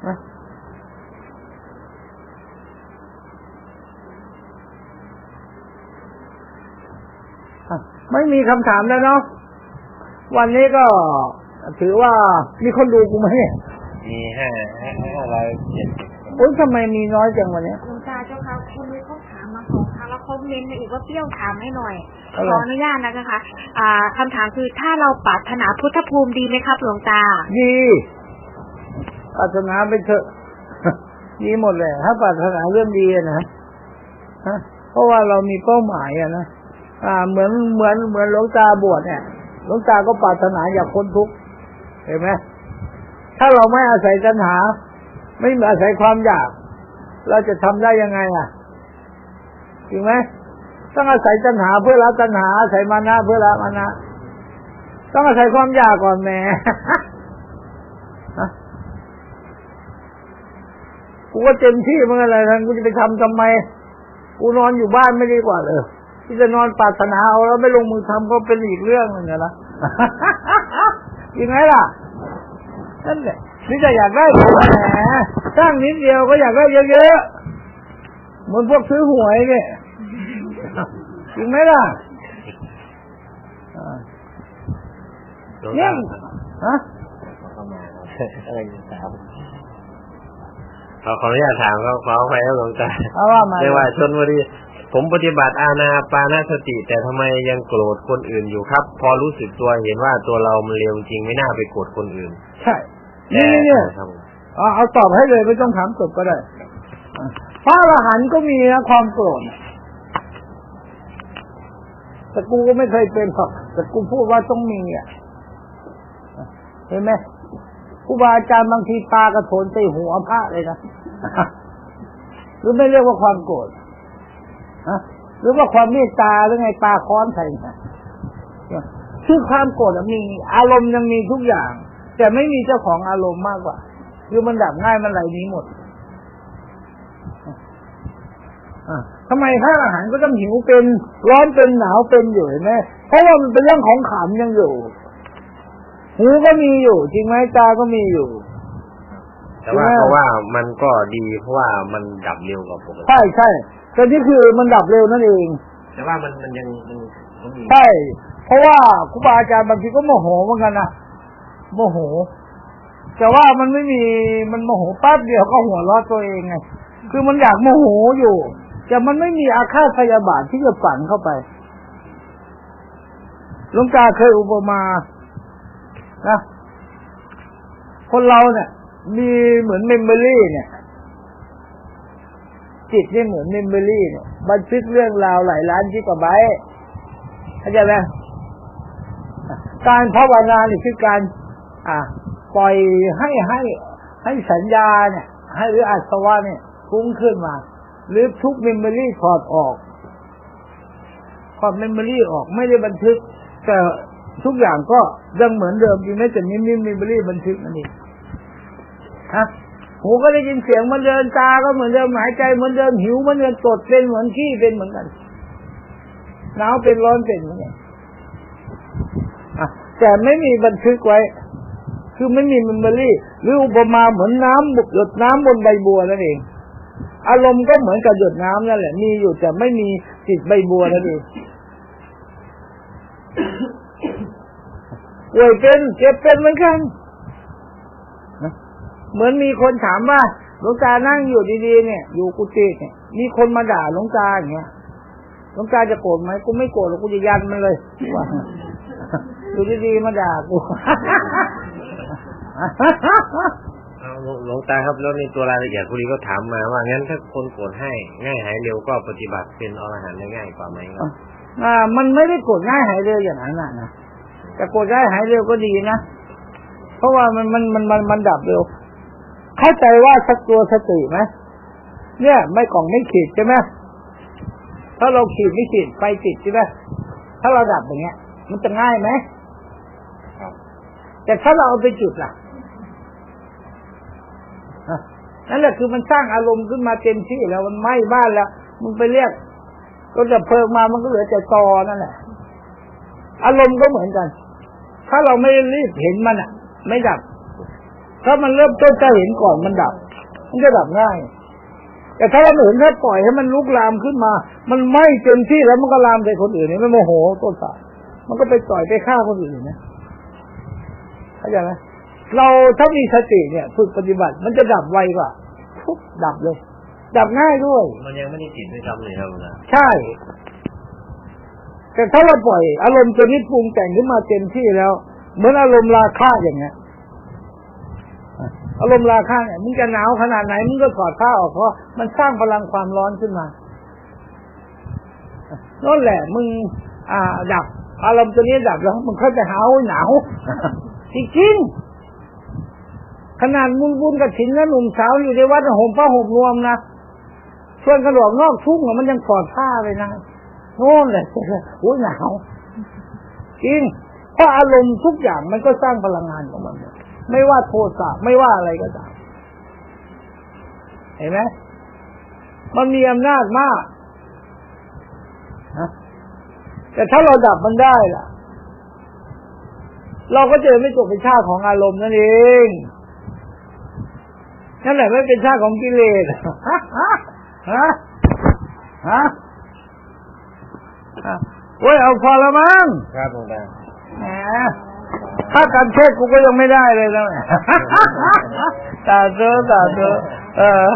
นะอะไม่มีคำถามแล้วเนาะวันนี้ก็ถือว่ามีคนดูกูไหมเนี่ยมีห้าห้าห้าร้อยเจ็ดสิบโอ้ยทำไมมีน้อยจังวันนี้หลวงตาเจ้าค่ะคน เขาเน้นมาอีกว่าเปรี้ยวถามให้หน่อยอะไรขออนุญาตนะเจ้าค่ะอ่าคำถามคือถ้าเราปรารถนาพุทธภูมิดีไหมครับหลวงตา ดีปรารถนาไปเถอะดีหมดเลยถ้าปรารถนาเรื่องดีอะนะฮะเพราะว่าเรามีเป้าหมายอะนะอ่า เหมือนเหมือนเหมือนหลวงตาบวชเนี่ยหลวงตาก็ปรารถนาอยากพ้นทุกข์เห็นไหมถ้าเราไม่อาศัยตัณหา ไม่อาศัยความอยาก เราจะทำได้ยังไงอะจริงไหม ต้องอาศัยตัณหาเพื่อละตัณหาอาศัยมานะเพื่อละมานะต้องอาศัยความอยากก่อนแม่กูก็เต็มที่มันอะไรทั้งกูจะไปทำทำไม กูนอนอยู่บ้านไม่ดีกว่าเลยที่จะนอนปรารถนาเอาแล้วไม่ลงมือทำก็เป็นอีกเรื่องหนึ่งนะยังไงล่ะนั่นแหละนี่จะอยากได้ผลแหมสร้างนิดเดียวก็อยากได้เยอะๆเหมือนพวกซื้อหวยเนี่ย ริงไหมล่ะอ่าหลวงเนี่ตายฮะเข้ามาอะไรครับขอขออนุญาตถามครับขออภัยครับหลวงตาเอาว่ามาเรียกว่าชนบุรีผมปฏิบัติอาณาปานาสติ แต่ทำไมยังโกรธคนอื่นอยู่ครับ พอรู้สึกตัวเห็นว่าตัวเรามันเลวจริงไม่น่าไปโกรธคนอื่น ใช่นี่นี่เนี่ยครับผมเอาเอาตอบให้เลยไม่ต้องถามจบก็ได้อะพระอรหันต์ก็มีนะความโกรธ แต่กูก็ไม่เคยเป็นหรอกแต่กูพูดว่าต้องมีอะเห็นไหมครูบาอาจารย์บางทีปากระโถนใส่หัวพระเลยนะหรือไม่เรียกว่าความโกรธฮะหรือว่าความเมตตาหรือไงปาค้อนใส่นะคือความโกรธมีอารมณ์ยังมีทุกอย่าง แต่ไม่มีเจ้าของอารมณ์มากกว่าคือมันดับง่ายมันไหลนี้หมดอะ ทำไมพระอาหารก็ต้องหิวเป็นร้อนเป็นหนาวเป็นอยู่เห็นไหมเพราะว่ามันเป็นเรื่องของขำยังอยู่หูก็มีอยู่ จริงไหมตาก็มีอยู่ แต่ว่าใช่ไหมเพราะว่ามันก็ดีเพราะว่ามันดับเร็วกว่าปกติใช่ใช่แต่นี่คือมันดับเร็วนั่นเอง แต่ว่ามันมันยังมันมันมีใช่เพราะว่าครูบาอาจารย์บางทีก็โมโหเหมือนกันนะโมโห แต่ว่ามันไม่มีมันโมโหแป๊บเดียวก็หัวเราะตัวเองไงคือมันอยากโมโหอยู่ แต่มันไม่มีอาฆาตพยาบาทที่จะฝังเข้าไปหลวงตาเคยอุปมานะคนเราเนี่ย มีเหมือน memory เนี่ย จิตนี่เหมือน memory เนี่ยบันทึกเรื่องราวหลายล้านที่กว่าไบต์เข้าใจไหมการภาวนาเนี่ยคือการ อ่า ปล่อยให้ให้ให้สัญญาเนี่ย ให้หรืออาสวะเนี่ยฟุ้งขึ้นมา หรือทุก memory ถอดออกถอด memory ออกไม่ได้บันทึก แต่ทุกอย่างก็ยังเหมือนเดิมจริงไหมแต่มีมี memory บันทึกนั่นเองฮะหูก็ได้ยินเสียงเหมือนเดิมตาก็เหมือนเดิมหายใจเหมือนเดิมหิวเหมือนเดิมตดเป็นเหมือนขี้เป็นเหมือนกันหนาวเป็นร้อนเป็นเหมือนกันแต่ไม่มีบันทึกไว้ คือไม่มีเมมโมรี่ หรืออุปมาเหมือนน้ำหยดน้ำบนใบบัวนั่นเอง อารมณ์ก็เหมือนกับหยดน้ำนั่นแหละ มีอยู่แต่ไม่มีจิตใบบัวนั่นเองป่วยเป็นเจ็บเป็นเหมือนกัน เหมือนมีคนถามว่าหลวงตานั่งอยู่ดีๆเนี่ย อยู่กุฏิเนี่ย มีคนมาด่าหลวงตาอย่างเงี้ยหลวงตาจะโกรธไหมกูไม่โกรธหรอกกูจะยันมันเลยอยู่ดีๆมาด่ากู หลวงหลวงตาครับแล้วในตัวรายละเอียดพอดีก็ถามมาว่างั้นถ้าคนโกรธให้ ง่ายหายเร็วก็ปฏิบัติเป็นอรหันต์ได้ง่ายกว่าไหมครับอ่า มันไม่ได้โกรธง่ายหายเร็วอย่างนั้นน่ะนะแต่โกรธง่ายหายเร็วก็ดีนะเพราะว่ามันมันมันมันมันดับเร็ว เข้าใจว่าสักตัวสติไหมเนี่ย ไม่กล่องไม่ขีดใช่ไหมถ้าเราขีดไม่ขีดไฟติดใช่ไหมถ้าเราดับอย่างเงี้ย มันจะง่ายไหมครับแต่ถ้าเราเอาไปจุดล่ะฮะ นั่นแหละคือมันสร้างอารมณ์ขึ้นมาเต็มที่แล้วมันไหม้บ้านแล้วมึงไปเรียกก็จะเพลิงมามันก็เหลือแต่ตอนั่นแหละ อารมณ์ก็เหมือนกัน ถ้าเราไม่รีบเห็นมันอะ ไม่ดับ ถ้ามันเริ่มต้นจะเห็นก่อนมันดับ มันจะดับง่าย แต่ถ้าเราไม่เห็นถ้าปล่อยให้มันลุกลามขึ้นมา มันไหม้เต็มที่แล้วมันก็ลามใส่คนอื่นนี่ไม่โมโหต้นสายมันก็ไปต่อยไปฆ่าคนอื่นนะเข้าใจไหม เราถ้ามีสติเนี่ยฝึกปฏิบัติ มันจะดับไวกว่าทุบดับเลย ดับง่ายด้วย มันยังไม่ได้ติดด้วยซ้ำเลยครับนะใช่ แต่ถ้าเราปล่อย อารมณ์ตัวนี้ปรุงแต่งขึ้นมาเต็มที่แล้ว เหมือนอารมณ์ราคะอย่างเงี้ยอารมณ์ราคะเนี่ยมึงจะหนาวขนาดไหนมึงก็ถอดผ้าออกเพราะมันสร้างพลังความร้อนขึ้นมานั่นแหละ มึง อ่า ดับ อารมณ์ตัวนี้ดับแล้วมึงเขาจะหาวหนาวจริงๆ ขนาดมุนบุญกับถินนะหนุ่มสาวอยู่ในวัดห่มผ้าห่มรวมนะชวนกระโดดนอกทุ่งมันยังถอดผ้าเลยนะโน่นแหละโอ้ยหนาวจริงเพราะอารมณ์ทุกอย่างมันก็สร้างพลังงานของมัน ไม่ว่าโทสะไม่ว่าอะไรก็ตามเห็นไหมมันมีอำนาจมากนะแต่ถ้าเราดับมันได้ล่ะ เราก็จะไม่ตกเป็นชาติของอารมณ์นั่นเอง นั่นแหละไม่เป็นชาติของกิเลสฮะฮะฮะฮะโอ้ยเอาพอละมั้งครับหลวงตาแหมถ้าการเทศกูก็ยังไม่ได้เลยนะตาเจอตาเจอเออ